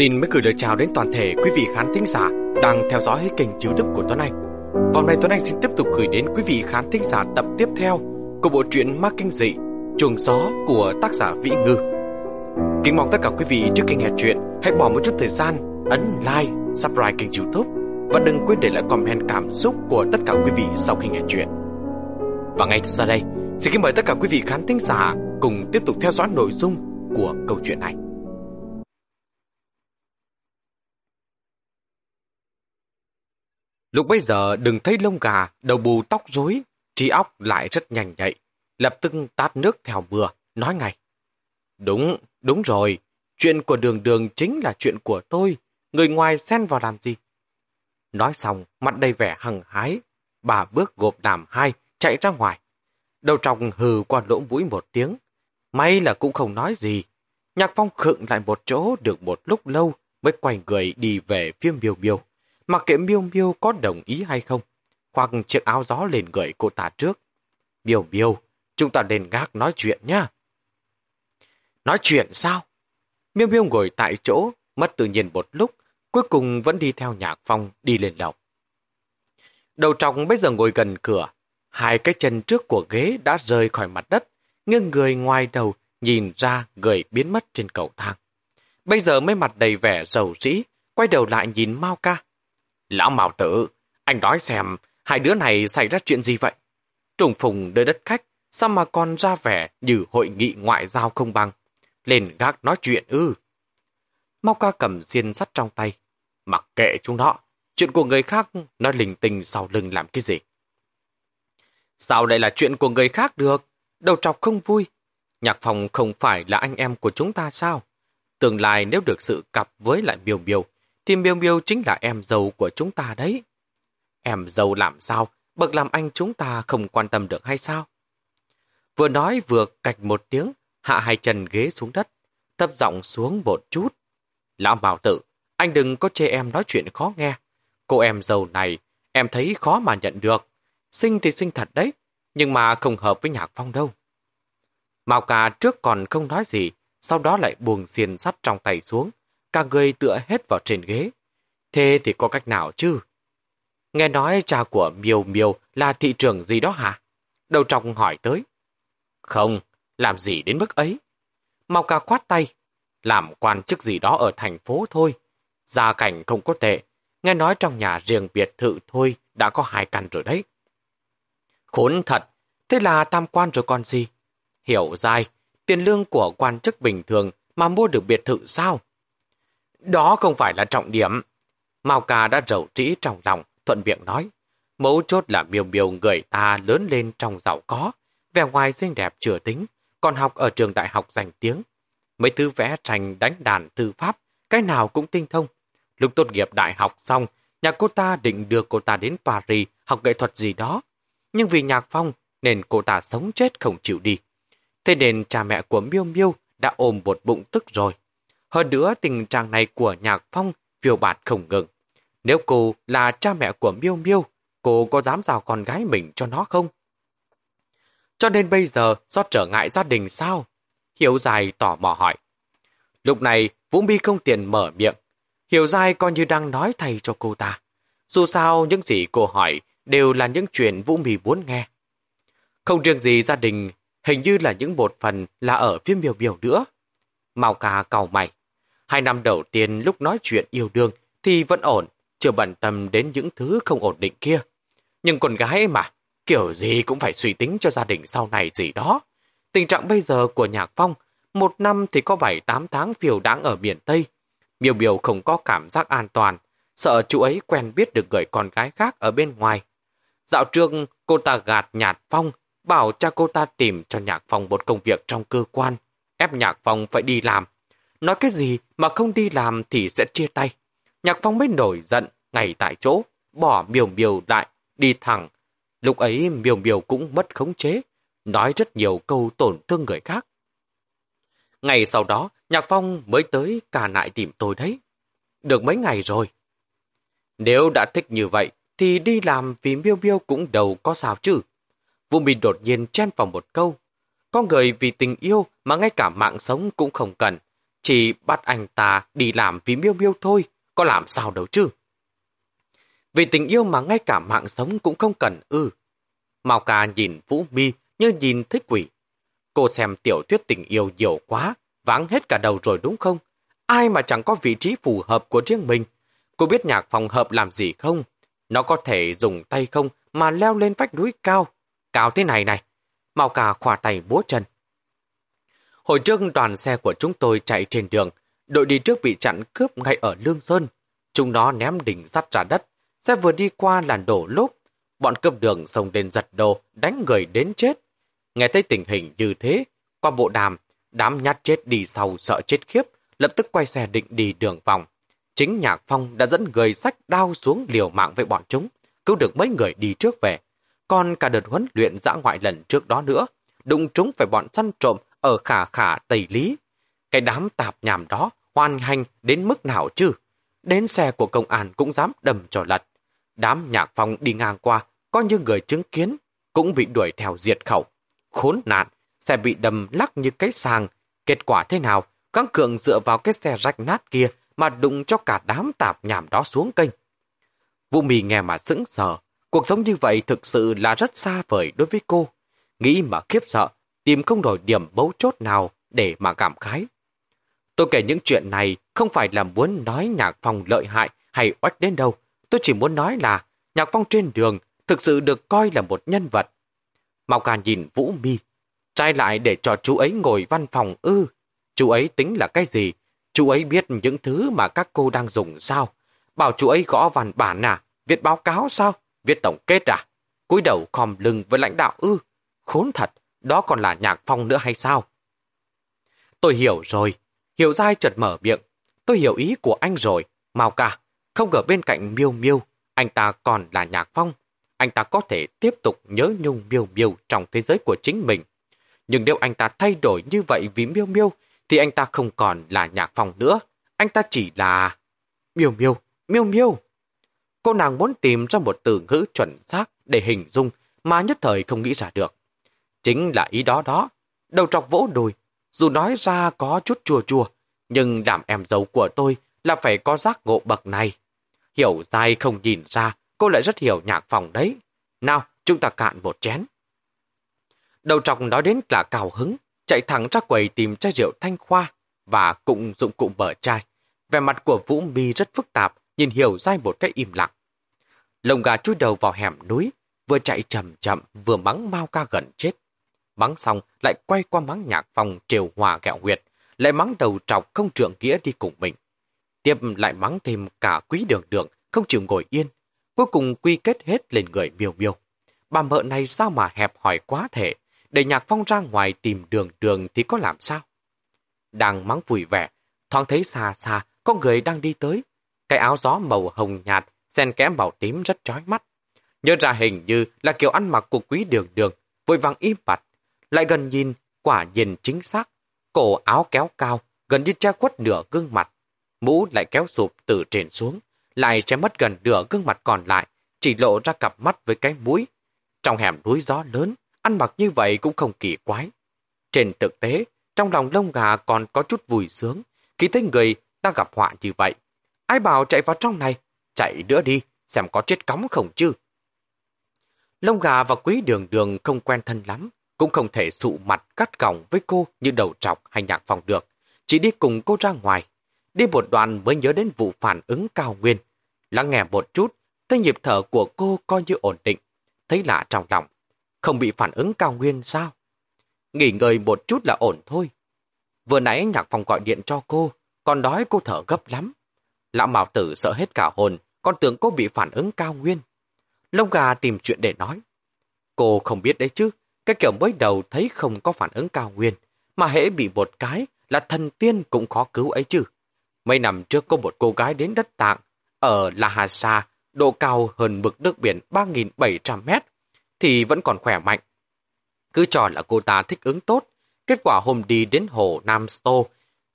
Xin mới gửi lời chào đến toàn thể quý vị khán thính giả đang theo dõi kênh youtube của Tuấn Anh. Vòng này Tuấn Anh xin tiếp tục gửi đến quý vị khán thính giả tập tiếp theo của bộ truyện Ma Kinh Dị, Chuồng Gió của tác giả Vĩ Ngư. Kính mong tất cả quý vị trước khi nghe chuyện hãy bỏ một chút thời gian ấn like, subscribe kênh youtube và đừng quên để lại comment cảm xúc của tất cả quý vị sau khi nghe chuyện. Và ngay sau đây, xin kính mời tất cả quý vị khán thính giả cùng tiếp tục theo dõi nội dung của câu chuyện này. Lúc bây giờ đừng thấy lông gà, đầu bù tóc rối, trí óc lại rất nhanh nhạy. Lập tức tát nước theo mưa, nói ngay. Đúng, đúng rồi. Chuyện của đường đường chính là chuyện của tôi. Người ngoài xen vào làm gì? Nói xong, mặt đầy vẻ hằng hái. Bà bước gộp đàm hai, chạy ra ngoài. Đầu tròng hừ qua lỗ mũi một tiếng. May là cũng không nói gì. Nhạc phong khựng lại một chỗ được một lúc lâu mới quay người đi về phía miêu miêu mặc kệ miêu miêu có đồng ý hay không, khoác chiếc áo gió lên người cô ta trước. Miêu miêu, chúng ta nên gác nói chuyện nhá. Nói chuyện sao? Miêu miêu ngồi tại chỗ, mất tự nhiên một lúc, cuối cùng vẫn đi theo nhạc phong đi lên lầu. Đầu trọng bây giờ ngồi gần cửa, hai cái chân trước của ghế đã rời khỏi mặt đất, nghiêng người ngoài đầu nhìn ra người biến mất trên cầu thang. Bây giờ mới mặt đầy vẻ giàu dĩ, quay đầu lại nhìn Mao ca. Lão Mạo Tử, anh nói xem hai đứa này xảy ra chuyện gì vậy? Trùng phùng nơi đất khách, sao mà còn ra vẻ như hội nghị ngoại giao không bằng? Lên gác nói chuyện ư. Mau ca cầm xiên sắt trong tay. Mặc kệ chúng nó, chuyện của người khác nó lình tình sau lưng làm cái gì? Sao lại là chuyện của người khác được? Đầu trọc không vui. Nhạc phòng không phải là anh em của chúng ta sao? Tương lai nếu được sự cặp với lại biểu biểu thì miêu miêu chính là em dâu của chúng ta đấy. Em dâu làm sao, bậc làm anh chúng ta không quan tâm được hay sao? Vừa nói vừa cạch một tiếng, hạ hai chân ghế xuống đất, thấp giọng xuống một chút. Lão bảo tử, anh đừng có chê em nói chuyện khó nghe. Cô em dâu này, em thấy khó mà nhận được. Sinh thì sinh thật đấy, nhưng mà không hợp với nhạc phong đâu. Mao cà trước còn không nói gì, sau đó lại buông xiên sắt trong tay xuống, cả người tựa hết vào trên ghế. Thế thì có cách nào chứ? Nghe nói cha của Miêu Miêu là thị trường gì đó hả? Đầu trọng hỏi tới. Không, làm gì đến mức ấy? Mau ca khoát tay. Làm quan chức gì đó ở thành phố thôi. Gia cảnh không có tệ. Nghe nói trong nhà riêng biệt thự thôi đã có hai căn rồi đấy. Khốn thật, thế là tam quan rồi còn gì? Hiểu dài, tiền lương của quan chức bình thường mà mua được biệt thự sao? Đó không phải là trọng điểm. Mao ca đã rầu trĩ trong lòng, thuận miệng nói. Mấu chốt là miêu miêu người ta lớn lên trong giàu có, vẻ ngoài xinh đẹp chừa tính, còn học ở trường đại học danh tiếng. Mấy thứ vẽ tranh đánh đàn thư pháp, cái nào cũng tinh thông. Lúc tốt nghiệp đại học xong, nhà cô ta định đưa cô ta đến Paris học nghệ thuật gì đó. Nhưng vì nhạc phong nên cô ta sống chết không chịu đi. Thế nên cha mẹ của Miêu Miêu đã ôm một bụng tức rồi. Hơn nữa tình trạng này của Nhạc Phong phiêu bạt không ngừng. Nếu cô là cha mẹ của Miêu Miêu, cô có dám giao con gái mình cho nó không? Cho nên bây giờ do trở ngại gia đình sao? Hiểu dài tỏ mò hỏi. Lúc này Vũ Mi không tiện mở miệng. Hiểu dài coi như đang nói thay cho cô ta. Dù sao những gì cô hỏi đều là những chuyện Vũ Mi muốn nghe. Không riêng gì gia đình, hình như là những một phần là ở phía miêu miêu nữa. Màu cà cầu mày. Hai năm đầu tiên lúc nói chuyện yêu đương thì vẫn ổn, chưa bận tâm đến những thứ không ổn định kia. Nhưng con gái mà, kiểu gì cũng phải suy tính cho gia đình sau này gì đó. Tình trạng bây giờ của Nhạc Phong, một năm thì có 7-8 tháng phiêu đáng ở miền Tây. Miêu Miêu không có cảm giác an toàn, sợ chú ấy quen biết được người con gái khác ở bên ngoài. Dạo trương, cô ta gạt Nhạc Phong, bảo cha cô ta tìm cho Nhạc Phong một công việc trong cơ quan, ép Nhạc Phong phải đi làm, Nói cái gì mà không đi làm thì sẽ chia tay. Nhạc Phong mới nổi giận, ngay tại chỗ, bỏ miều miều lại, đi thẳng. Lúc ấy miều miều cũng mất khống chế, nói rất nhiều câu tổn thương người khác. Ngày sau đó, Nhạc Phong mới tới cả nại tìm tôi đấy. Được mấy ngày rồi. Nếu đã thích như vậy, thì đi làm vì miêu miêu cũng đầu có sao chứ. Vũ Minh đột nhiên chen vào một câu. Có người vì tình yêu mà ngay cả mạng sống cũng không cần, chỉ bắt anh ta đi làm vì miêu miêu thôi, có làm sao đâu chứ. Vì tình yêu mà ngay cả mạng sống cũng không cần ư. Mao ca nhìn Vũ Mi như nhìn thích quỷ. Cô xem tiểu thuyết tình yêu nhiều quá, vắng hết cả đầu rồi đúng không? Ai mà chẳng có vị trí phù hợp của riêng mình. Cô biết nhạc phòng hợp làm gì không? Nó có thể dùng tay không mà leo lên vách núi cao. Cao thế này này. Mao ca khỏa tay búa chân. Hồi trước đoàn xe của chúng tôi chạy trên đường. Đội đi trước bị chặn cướp ngay ở Lương Sơn. Chúng nó ném đỉnh sắt ra đất. Xe vừa đi qua là đổ lốp. Bọn cướp đường xông đến giật đồ, đánh người đến chết. Nghe thấy tình hình như thế, qua bộ đàm, đám nhát chết đi sau sợ chết khiếp, lập tức quay xe định đi đường vòng. Chính Nhạc Phong đã dẫn người sách đao xuống liều mạng với bọn chúng, cứu được mấy người đi trước về. Còn cả đợt huấn luyện dã ngoại lần trước đó nữa, đụng chúng phải bọn săn trộm ở khả khả Tây Lý. Cái đám tạp nhảm đó hoàn hành đến mức nào chứ? Đến xe của công an cũng dám đầm trò lật. Đám nhạc phong đi ngang qua, coi như người chứng kiến, cũng bị đuổi theo diệt khẩu. Khốn nạn, xe bị đầm lắc như cái sàng. Kết quả thế nào? Các cường dựa vào cái xe rách nát kia mà đụng cho cả đám tạp nhảm đó xuống kênh. Vũ mì nghe mà sững sờ. Cuộc sống như vậy thực sự là rất xa vời đối với cô. Nghĩ mà khiếp sợ, tìm không đổi điểm bấu chốt nào để mà cảm khái. Tôi kể những chuyện này không phải là muốn nói nhạc phong lợi hại hay oách đến đâu. Tôi chỉ muốn nói là nhạc phong trên đường thực sự được coi là một nhân vật. mau Càn nhìn Vũ Mi, trai lại để cho chú ấy ngồi văn phòng ư. Chú ấy tính là cái gì? Chú ấy biết những thứ mà các cô đang dùng sao? Bảo chú ấy gõ văn bản à? Viết báo cáo sao? Viết tổng kết à? cúi đầu khom lưng với lãnh đạo ư? Khốn thật, đó còn là nhạc phong nữa hay sao? Tôi hiểu rồi. Hiểu dai chợt mở miệng. Tôi hiểu ý của anh rồi. Mao cả, không ở bên cạnh miêu miêu, anh ta còn là nhạc phong. Anh ta có thể tiếp tục nhớ nhung miêu miêu trong thế giới của chính mình. Nhưng nếu anh ta thay đổi như vậy vì miêu miêu, thì anh ta không còn là nhạc phong nữa. Anh ta chỉ là... Miêu miêu, miêu miêu. Cô nàng muốn tìm ra một từ ngữ chuẩn xác để hình dung mà nhất thời không nghĩ ra được. Chính là ý đó đó. Đầu trọc vỗ đùi, dù nói ra có chút chua chua, nhưng làm em dâu của tôi là phải có giác ngộ bậc này. Hiểu dai không nhìn ra, cô lại rất hiểu nhạc phòng đấy. Nào, chúng ta cạn một chén. Đầu trọc nói đến là cào hứng, chạy thẳng ra quầy tìm chai rượu thanh khoa và cũng dụng cụ mở chai. Vẻ mặt của Vũ Mi rất phức tạp, nhìn hiểu dai một cách im lặng. Lồng gà chui đầu vào hẻm núi, vừa chạy chậm chậm vừa mắng mau ca gần chết. Mắng xong lại quay qua mắng nhạc phòng triều hòa gẹo huyệt, lại mắng đầu trọc không trượng nghĩa đi cùng mình. Tiếp lại mắng thêm cả quý đường đường, không chịu ngồi yên. Cuối cùng quy kết hết lên người miêu miêu. Bà mợ này sao mà hẹp hỏi quá thể, để nhạc phong ra ngoài tìm đường đường thì có làm sao? Đang mắng vui vẻ, thoáng thấy xa xa, có người đang đi tới. Cái áo gió màu hồng nhạt, xen kẽ màu tím rất chói mắt. Nhớ ra hình như là kiểu ăn mặc của quý đường đường, vội vàng im bặt. Lại gần nhìn, quả nhìn chính xác. Cổ áo kéo cao, gần như che khuất nửa gương mặt. Mũ lại kéo sụp từ trên xuống, lại che mất gần nửa gương mặt còn lại, chỉ lộ ra cặp mắt với cái mũi. Trong hẻm núi gió lớn, ăn mặc như vậy cũng không kỳ quái. Trên thực tế, trong lòng lông gà còn có chút vui sướng, khi thấy người ta gặp họa như vậy. Ai bảo chạy vào trong này, chạy nữa đi, xem có chết cóng không chứ. Lông gà và quý đường đường không quen thân lắm, cũng không thể sụ mặt cắt còng với cô như đầu trọc hay nhạc phòng được. Chỉ đi cùng cô ra ngoài. Đi một đoạn mới nhớ đến vụ phản ứng cao nguyên. Lắng nghe một chút, thấy nhịp thở của cô coi như ổn định. Thấy lạ trong lòng. Không bị phản ứng cao nguyên sao? Nghỉ ngơi một chút là ổn thôi. Vừa nãy nhạc phòng gọi điện cho cô, còn đói cô thở gấp lắm. Lão Mạo Tử sợ hết cả hồn, còn tưởng cô bị phản ứng cao nguyên. Lông gà tìm chuyện để nói. Cô không biết đấy chứ, cái kiểu mới đầu thấy không có phản ứng cao nguyên, mà hễ bị một cái là thần tiên cũng khó cứu ấy chứ. Mấy năm trước có một cô gái đến đất tạng, ở La Hà Sa, độ cao hơn mực nước biển 3.700 mét, thì vẫn còn khỏe mạnh. Cứ cho là cô ta thích ứng tốt, kết quả hôm đi đến hồ Nam Sô,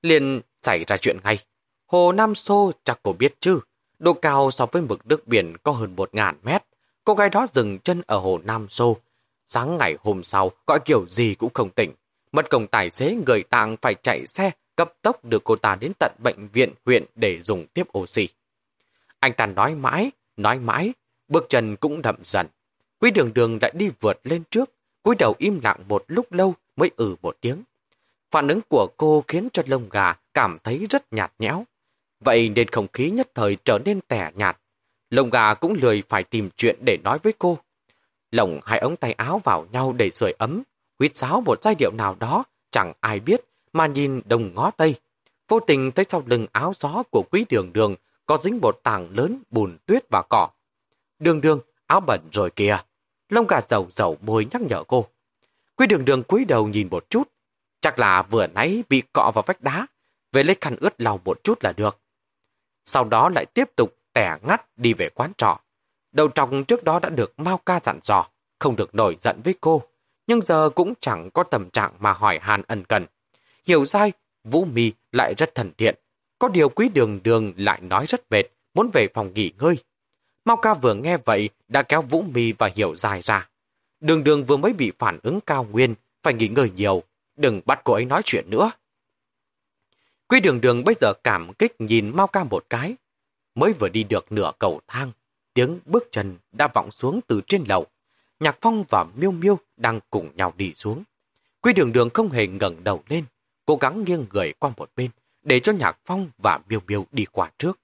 liền xảy ra chuyện ngay. Hồ Nam Sô chắc cô biết chứ, độ cao so với mực nước biển có hơn 1.000 mét. Cô gái đó dừng chân ở hồ Nam Sô, Sáng ngày hôm sau, gọi kiểu gì cũng không tỉnh. Mất công tài xế người tạng phải chạy xe cấp tốc đưa cô ta đến tận bệnh viện huyện để dùng tiếp oxy. Anh ta nói mãi, nói mãi, bước chân cũng đậm dần. Quý đường đường đã đi vượt lên trước, cúi đầu im lặng một lúc lâu mới ừ một tiếng. Phản ứng của cô khiến cho lông gà cảm thấy rất nhạt nhẽo. Vậy nên không khí nhất thời trở nên tẻ nhạt. Lông gà cũng lười phải tìm chuyện để nói với cô. Lồng hai ống tay áo vào nhau để sưởi ấm, huyết sáo một giai điệu nào đó, chẳng ai biết, mà nhìn đồng ngó tây. Vô tình thấy sau lưng áo gió của quý đường đường có dính một tảng lớn bùn tuyết và cỏ. Đường đường, áo bẩn rồi kìa. Lông gà dầu dầu môi nhắc nhở cô. Quý đường đường cúi đầu nhìn một chút. Chắc là vừa nãy bị cọ vào vách đá. Về lấy khăn ướt lau một chút là được. Sau đó lại tiếp tục tẻ ngắt đi về quán trọ. Đầu trọng trước đó đã được Mao ca dặn dò, không được nổi giận với cô. Nhưng giờ cũng chẳng có tâm trạng mà hỏi hàn ân cần. Hiểu sai, Vũ Mi lại rất thần thiện. Có điều quý đường đường lại nói rất vệt, muốn về phòng nghỉ ngơi. Mao ca vừa nghe vậy đã kéo Vũ Mi và Hiểu dài ra. Đường đường vừa mới bị phản ứng cao nguyên, phải nghỉ ngơi nhiều. Đừng bắt cô ấy nói chuyện nữa. Quý đường đường bây giờ cảm kích nhìn Mao ca một cái. Mới vừa đi được nửa cầu thang, tiếng bước chân đã vọng xuống từ trên lầu. Nhạc Phong và Miêu Miêu đang cùng nhau đi xuống. Quý đường đường không hề ngẩng đầu lên, cố gắng nghiêng người qua một bên, để cho Nhạc Phong và Miêu Miêu đi qua trước.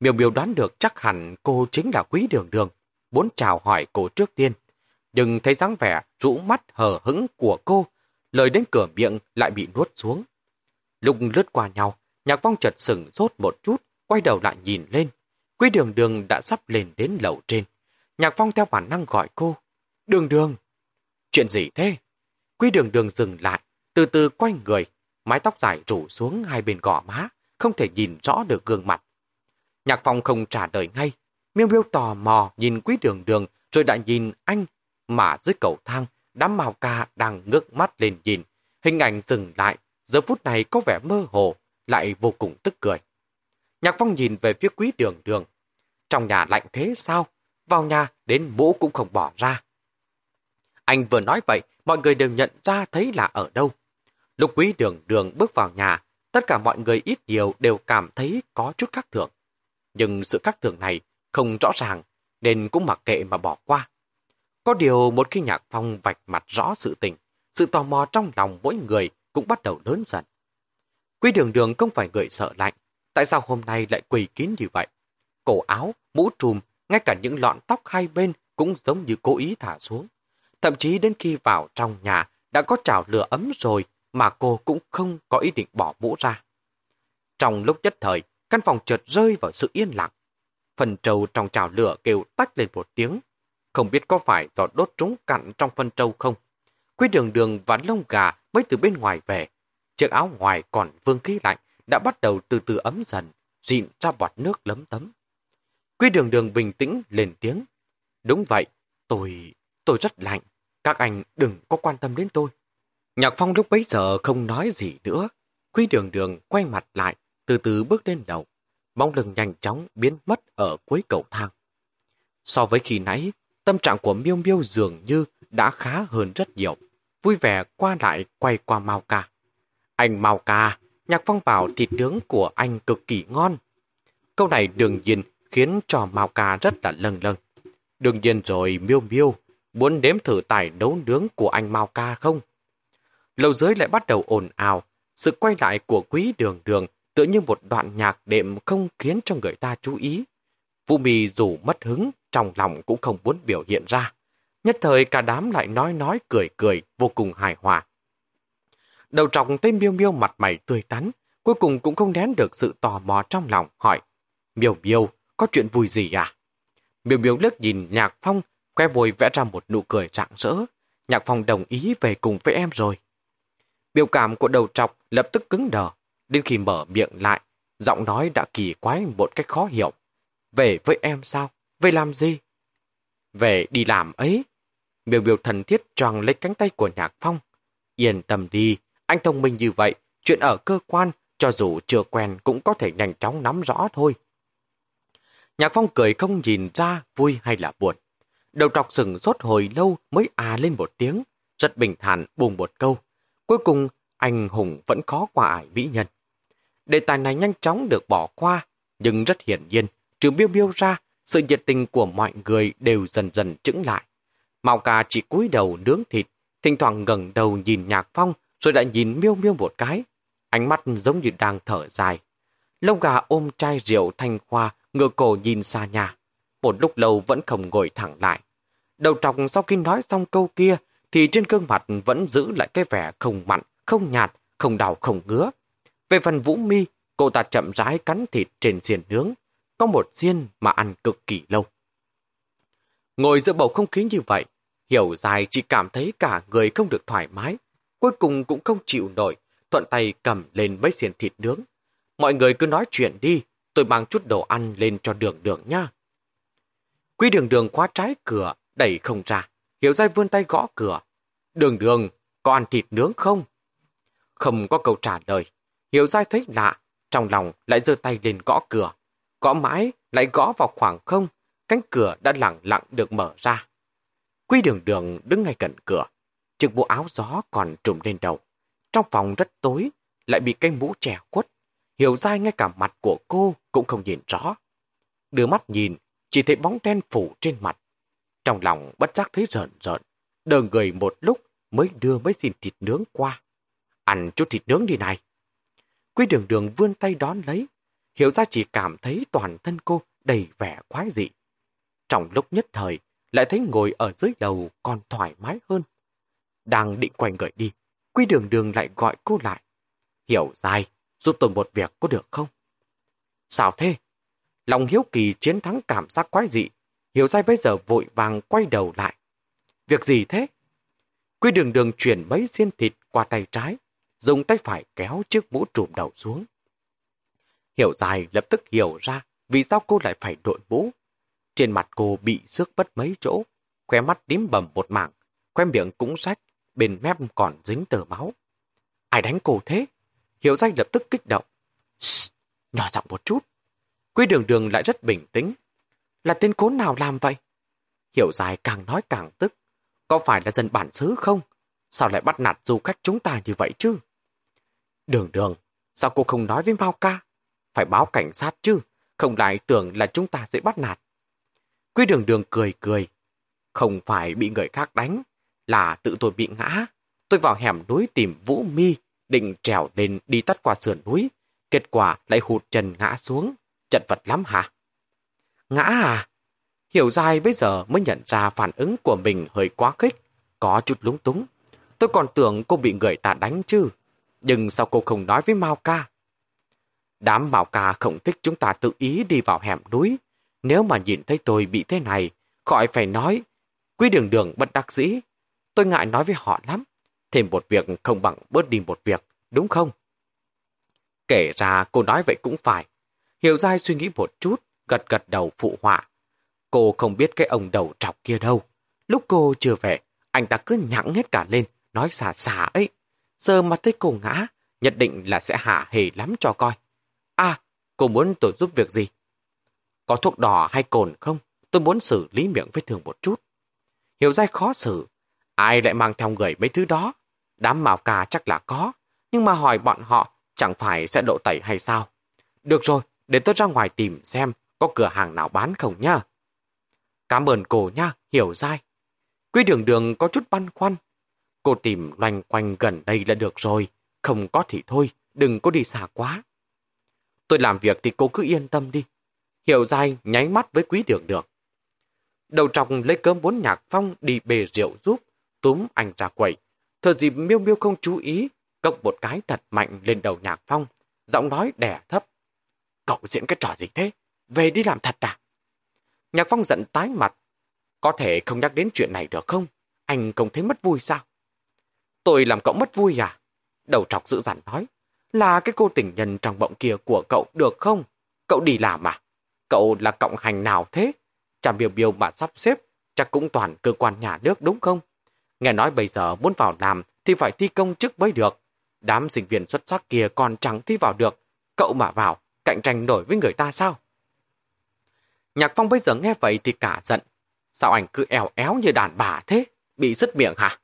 Miêu Miêu đoán được chắc hẳn cô chính là quý đường đường, muốn chào hỏi cô trước tiên. Nhưng thấy dáng vẻ rũ mắt hờ hững của cô, lời đến cửa miệng lại bị nuốt xuống. Lúc lướt qua nhau, Nhạc Phong chợt sừng sốt một chút, quay đầu lại nhìn lên. Quý đường đường đã sắp lên đến lầu trên. Nhạc Phong theo bản năng gọi cô. Đường đường! Chuyện gì thế? Quý đường đường dừng lại, từ từ quay người, mái tóc dài rủ xuống hai bên gò má, không thể nhìn rõ được gương mặt. Nhạc Phong không trả lời ngay. Miêu miêu tò mò nhìn quý đường đường rồi lại nhìn anh mà dưới cầu thang đám màu ca đang ngước mắt lên nhìn. Hình ảnh dừng lại, giờ phút này có vẻ mơ hồ, lại vô cùng tức cười. Nhạc Phong nhìn về phía quý đường đường. Trong nhà lạnh thế sao? Vào nhà đến mũ cũng không bỏ ra. Anh vừa nói vậy, mọi người đều nhận ra thấy là ở đâu. Lúc quý đường đường bước vào nhà, tất cả mọi người ít nhiều đều cảm thấy có chút khác thường. Nhưng sự khác thường này không rõ ràng, nên cũng mặc kệ mà bỏ qua. Có điều một khi Nhạc Phong vạch mặt rõ sự tình, sự tò mò trong lòng mỗi người cũng bắt đầu lớn dần. Quý đường đường không phải người sợ lạnh, tại sao hôm nay lại quỳ kín như vậy? Cổ áo, mũ trùm, ngay cả những lọn tóc hai bên cũng giống như cố ý thả xuống. Thậm chí đến khi vào trong nhà đã có chảo lửa ấm rồi mà cô cũng không có ý định bỏ mũ ra. Trong lúc nhất thời, căn phòng chợt rơi vào sự yên lặng. Phần trâu trong chảo lửa kêu tách lên một tiếng. Không biết có phải do đốt trúng cặn trong phân trâu không? Quý đường đường và lông gà mới từ bên ngoài về. Chiếc áo ngoài còn vương khí lạnh đã bắt đầu từ từ ấm dần, dịn ra bọt nước lấm tấm. Quý đường đường bình tĩnh lên tiếng. Đúng vậy, tôi... tôi rất lạnh. Các anh đừng có quan tâm đến tôi. Nhạc Phong lúc bấy giờ không nói gì nữa. Quý đường đường quay mặt lại, từ từ bước lên đầu. Bóng lưng nhanh chóng biến mất ở cuối cầu thang. So với khi nãy, tâm trạng của Miêu Miêu dường như đã khá hơn rất nhiều. Vui vẻ qua lại quay qua Mao Ca. Anh Mao Ca, Nhạc Phong bảo thịt nướng của anh cực kỳ ngon. Câu này đương nhiên khiến cho Mao Ca rất là lâng lâng. Đương nhiên rồi Miêu Miêu muốn đếm thử tài nấu nướng của anh Mao Ca không? Lầu dưới lại bắt đầu ồn ào, sự quay lại của quý đường đường tựa như một đoạn nhạc đệm không khiến cho người ta chú ý. Vũ Mì dù mất hứng, trong lòng cũng không muốn biểu hiện ra. Nhất thời cả đám lại nói nói cười cười, vô cùng hài hòa. Đầu trọc tên miêu miêu mặt mày tươi tắn, cuối cùng cũng không nén được sự tò mò trong lòng, hỏi. Miêu miêu, có chuyện vui gì à? Miêu miêu lướt nhìn Nhạc Phong, que môi vẽ ra một nụ cười rạng rỡ. Nhạc Phong đồng ý về cùng với em rồi. Biểu cảm của đầu trọc lập tức cứng đờ, đến khi mở miệng lại, giọng nói đã kỳ quái một cách khó hiểu. Về với em sao? Về làm gì? Về đi làm ấy. Miêu miêu thần thiết tròn lấy cánh tay của Nhạc Phong. Yên tâm đi, anh thông minh như vậy, chuyện ở cơ quan, cho dù chưa quen cũng có thể nhanh chóng nắm rõ thôi. Nhạc Phong cười không nhìn ra vui hay là buồn. Đầu trọc sừng sốt hồi lâu mới à lên một tiếng, rất bình thản buông một câu. Cuối cùng, anh hùng vẫn khó qua ải mỹ nhân. Đề tài này nhanh chóng được bỏ qua, nhưng rất hiển nhiên, trừ biêu biêu ra, sự nhiệt tình của mọi người đều dần dần chững lại. Mao ca chỉ cúi đầu nướng thịt, thỉnh thoảng ngẩng đầu nhìn nhạc phong, rồi lại nhìn miêu miêu một cái. Ánh mắt giống như đang thở dài. Lông gà ôm chai rượu thanh khoa, ngựa cổ nhìn xa nhà. Một lúc lâu vẫn không ngồi thẳng lại. Đầu trọc sau khi nói xong câu kia, thì trên gương mặt vẫn giữ lại cái vẻ không mặn, không nhạt, không đau không ngứa. Về phần Vũ Mi, cô ta chậm rãi cắn thịt trên xiên nướng. Có một xiên mà ăn cực kỳ lâu. Ngồi giữa bầu không khí như vậy, hiểu dài chỉ cảm thấy cả người không được thoải mái. Cuối cùng cũng không chịu nổi, thuận tay cầm lên mấy xiên thịt nướng. Mọi người cứ nói chuyện đi, tôi mang chút đồ ăn lên cho đường đường nha. Quý đường đường khóa trái cửa, đẩy không ra. Hiểu dai vươn tay gõ cửa. Đường đường, có ăn thịt nướng không? Không có câu trả lời. Hiểu dai thấy lạ, trong lòng lại giơ tay lên gõ cửa. Gõ mãi, lại gõ vào khoảng không, cánh cửa đã lặng lặng được mở ra. Quy đường đường đứng ngay cạnh cửa, chiếc bộ áo gió còn trùm lên đầu. Trong phòng rất tối, lại bị cây mũ che khuất. Hiểu dai ngay cả mặt của cô cũng không nhìn rõ. Đưa mắt nhìn, chỉ thấy bóng đen phủ trên mặt. Trong lòng bất giác thấy rợn rợn, đờ người một lúc mới đưa mấy xin thịt nướng qua. Ăn chút thịt nướng đi này. Quý đường đường vươn tay đón lấy, hiểu ra chỉ cảm thấy toàn thân cô đầy vẻ quái dị. Trong lúc nhất thời, lại thấy ngồi ở dưới đầu còn thoải mái hơn. Đang định quay người đi, Quy đường đường lại gọi cô lại. Hiểu dài, giúp tôi một việc có được không? Sao thế? Lòng hiếu kỳ chiến thắng cảm giác quái dị, hiểu dài bây giờ vội vàng quay đầu lại. Việc gì thế? Quy đường đường chuyển mấy xiên thịt qua tay trái, dùng tay phải kéo chiếc mũ trùm đầu xuống. Hiểu dài lập tức hiểu ra vì sao cô lại phải đội mũ. Trên mặt cô bị xước bất mấy chỗ, khóe mắt tím bầm một mảng, khoe miệng cũng rách, bên mép còn dính tờ máu. Ai đánh cô thế? Hiểu danh lập tức kích động. Shh, nhỏ giọng một chút. Quý đường đường lại rất bình tĩnh. Là tên cố nào làm vậy? Hiểu dài càng nói càng tức. Có phải là dân bản xứ không? Sao lại bắt nạt du khách chúng ta như vậy chứ? Đường đường, sao cô không nói với Mao ca? Phải báo cảnh sát chứ, không lại tưởng là chúng ta sẽ bắt nạt. Quý đường đường cười cười. Không phải bị người khác đánh, là tự tôi bị ngã. Tôi vào hẻm núi tìm Vũ Mi, định trèo lên đi tắt qua sườn núi. Kết quả lại hụt chân ngã xuống. Chật vật lắm hả? Ngã à? Hiểu dài bây giờ mới nhận ra phản ứng của mình hơi quá khích, có chút lúng túng. Tôi còn tưởng cô bị người ta đánh chứ. Nhưng sao cô không nói với Mao ca? Đám Mao ca không thích chúng ta tự ý đi vào hẻm núi. Nếu mà nhìn thấy tôi bị thế này, khỏi phải nói. Quý đường đường bất đắc dĩ. Tôi ngại nói với họ lắm. Thêm một việc không bằng bớt đi một việc, đúng không? Kể ra cô nói vậy cũng phải. Hiểu dai suy nghĩ một chút, gật gật đầu phụ họa. Cô không biết cái ông đầu trọc kia đâu. Lúc cô chưa về, anh ta cứ nhẵng hết cả lên, nói xả xả ấy. Giờ mà thấy cô ngã, nhất định là sẽ hạ hề lắm cho coi. À, cô muốn tôi giúp việc gì? Có thuốc đỏ hay cồn không? Tôi muốn xử lý miệng vết thương một chút. Hiểu dai khó xử. Ai lại mang theo người mấy thứ đó? Đám màu cà chắc là có. Nhưng mà hỏi bọn họ chẳng phải sẽ độ tẩy hay sao? Được rồi, để tôi ra ngoài tìm xem có cửa hàng nào bán không nhá. Cảm ơn cô nha, hiểu dai. Quý đường đường có chút băn khoăn. Cô tìm loanh quanh gần đây là được rồi. Không có thì thôi, đừng có đi xa quá. Tôi làm việc thì cô cứ yên tâm đi. Hiểu dai nháy mắt với quý đường đường. Đầu trọc lấy cơm bốn nhạc phong đi bề rượu giúp, túm anh ra quậy. Thờ dịp miêu miêu không chú ý, cốc một cái thật mạnh lên đầu nhạc phong, giọng nói đẻ thấp. Cậu diễn cái trò gì thế? Về đi làm thật à? Nhạc phong giận tái mặt. Có thể không nhắc đến chuyện này được không? Anh không thấy mất vui sao? Tôi làm cậu mất vui à? Đầu trọc dữ dằn nói. Là cái cô tình nhân trong bọng kia của cậu được không? Cậu đi làm à? Cậu là cộng hành nào thế? Chà biểu biểu mà sắp xếp, chắc cũng toàn cơ quan nhà nước đúng không? Nghe nói bây giờ muốn vào làm thì phải thi công chức mới được. Đám sinh viên xuất sắc kia còn chẳng thi vào được. Cậu mà vào, cạnh tranh nổi với người ta sao? Nhạc Phong bây giờ nghe vậy thì cả giận. Sao anh cứ eo éo như đàn bà thế? Bị rứt miệng hả?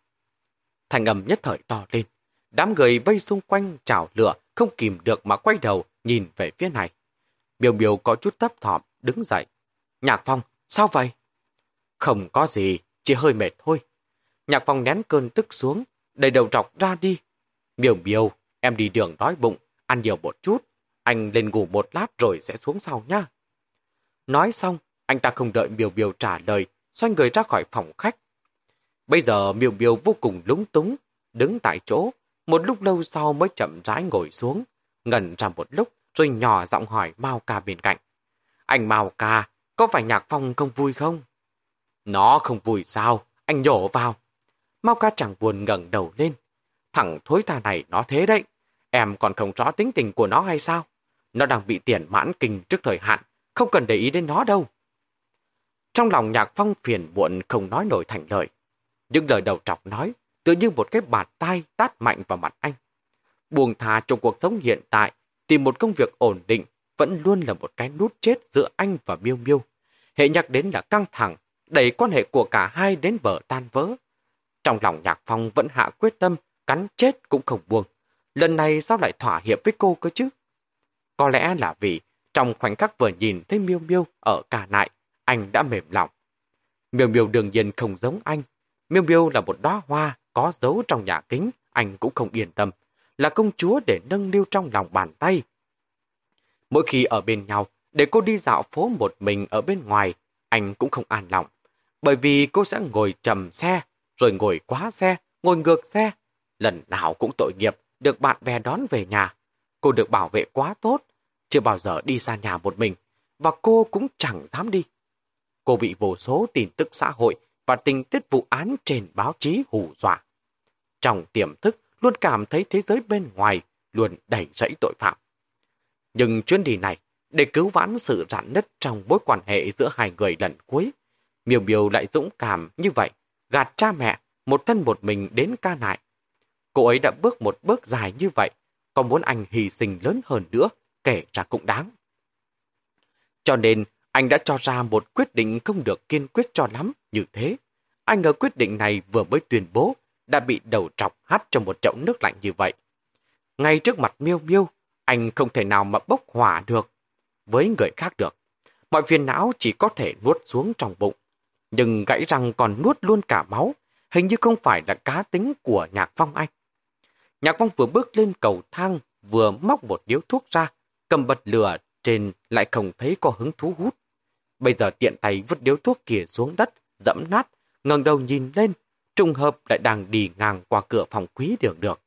Thành âm nhất thời to lên. Đám người vây xung quanh chảo lửa, không kìm được mà quay đầu, nhìn về phía này. Biểu biểu có chút thấp thỏm, đứng dậy. Nhạc Phong, sao vậy? Không có gì, chỉ hơi mệt thôi. Nhạc Phong nén cơn tức xuống, đầy đầu trọc ra đi. Biểu biểu, em đi đường đói bụng, ăn nhiều một chút. Anh lên ngủ một lát rồi sẽ xuống sau nhá. Nói xong, anh ta không đợi miều miều trả lời, xoay người ra khỏi phòng khách. Bây giờ miều miều vô cùng lúng túng, đứng tại chỗ, một lúc lâu sau mới chậm rãi ngồi xuống, ngẩn ra một lúc rồi nhỏ giọng hỏi Mao ca bên cạnh. Anh Mao ca, có phải nhạc phong không vui không? Nó không vui sao? Anh nhổ vào. Mao ca chẳng buồn ngẩng đầu lên. Thằng thối tha này nó thế đấy. Em còn không rõ tính tình của nó hay sao? Nó đang bị tiền mãn kinh trước thời hạn, không cần để ý đến nó đâu. Trong lòng nhạc phong phiền muộn không nói nổi thành lời. Những lời đầu trọc nói, tự như một cái bàn tay tát mạnh vào mặt anh. Buông thà trong cuộc sống hiện tại, tìm một công việc ổn định vẫn luôn là một cái nút chết giữa anh và Miêu Miêu. Hệ nhắc đến là căng thẳng, đẩy quan hệ của cả hai đến bờ tan vỡ. Trong lòng Nhạc Phong vẫn hạ quyết tâm, cắn chết cũng không buông. Lần này sao lại thỏa hiệp với cô cơ chứ? Có lẽ là vì trong khoảnh khắc vừa nhìn thấy Miêu Miêu ở cả nại, anh đã mềm lòng. Miêu Miêu đương nhiên không giống anh. Miêu Miêu là một đóa hoa có dấu trong nhà kính, anh cũng không yên tâm. Là công chúa để nâng niu trong lòng bàn tay. Mỗi khi ở bên nhau, để cô đi dạo phố một mình ở bên ngoài, anh cũng không an lòng. Bởi vì cô sẽ ngồi trầm xe, rồi ngồi quá xe, ngồi ngược xe. Lần nào cũng tội nghiệp, được bạn bè đón về nhà. Cô được bảo vệ quá tốt, chưa bao giờ đi xa nhà một mình, và cô cũng chẳng dám đi. Cô bị vô số tin tức xã hội và tình tiết vụ án trên báo chí hù dọa. Trong tiềm thức, luôn cảm thấy thế giới bên ngoài luôn đẩy rẫy tội phạm. Nhưng chuyến đi này, để cứu vãn sự rạn nứt trong mối quan hệ giữa hai người lần cuối, Miêu Miêu lại dũng cảm như vậy, gạt cha mẹ, một thân một mình đến ca nại. Cô ấy đã bước một bước dài như vậy, còn muốn anh hy sinh lớn hơn nữa, kể ra cũng đáng. Cho nên, anh đã cho ra một quyết định không được kiên quyết cho lắm như thế. Anh ngờ quyết định này vừa mới tuyên bố, đã bị đầu trọc hắt trong một chậu nước lạnh như vậy. Ngay trước mặt miêu miêu, anh không thể nào mà bốc hỏa được. Với người khác được, mọi phiền não chỉ có thể nuốt xuống trong bụng. Nhưng gãy răng còn nuốt luôn cả máu, hình như không phải là cá tính của Nhạc Phong anh. Nhạc Phong vừa bước lên cầu thang, vừa móc một điếu thuốc ra, cầm bật lửa trên lại không thấy có hứng thú hút. Bây giờ tiện tay vứt điếu thuốc kia xuống đất, dẫm nát, ngẩng đầu nhìn lên, trùng hợp lại đang đi ngang qua cửa phòng quý đường được.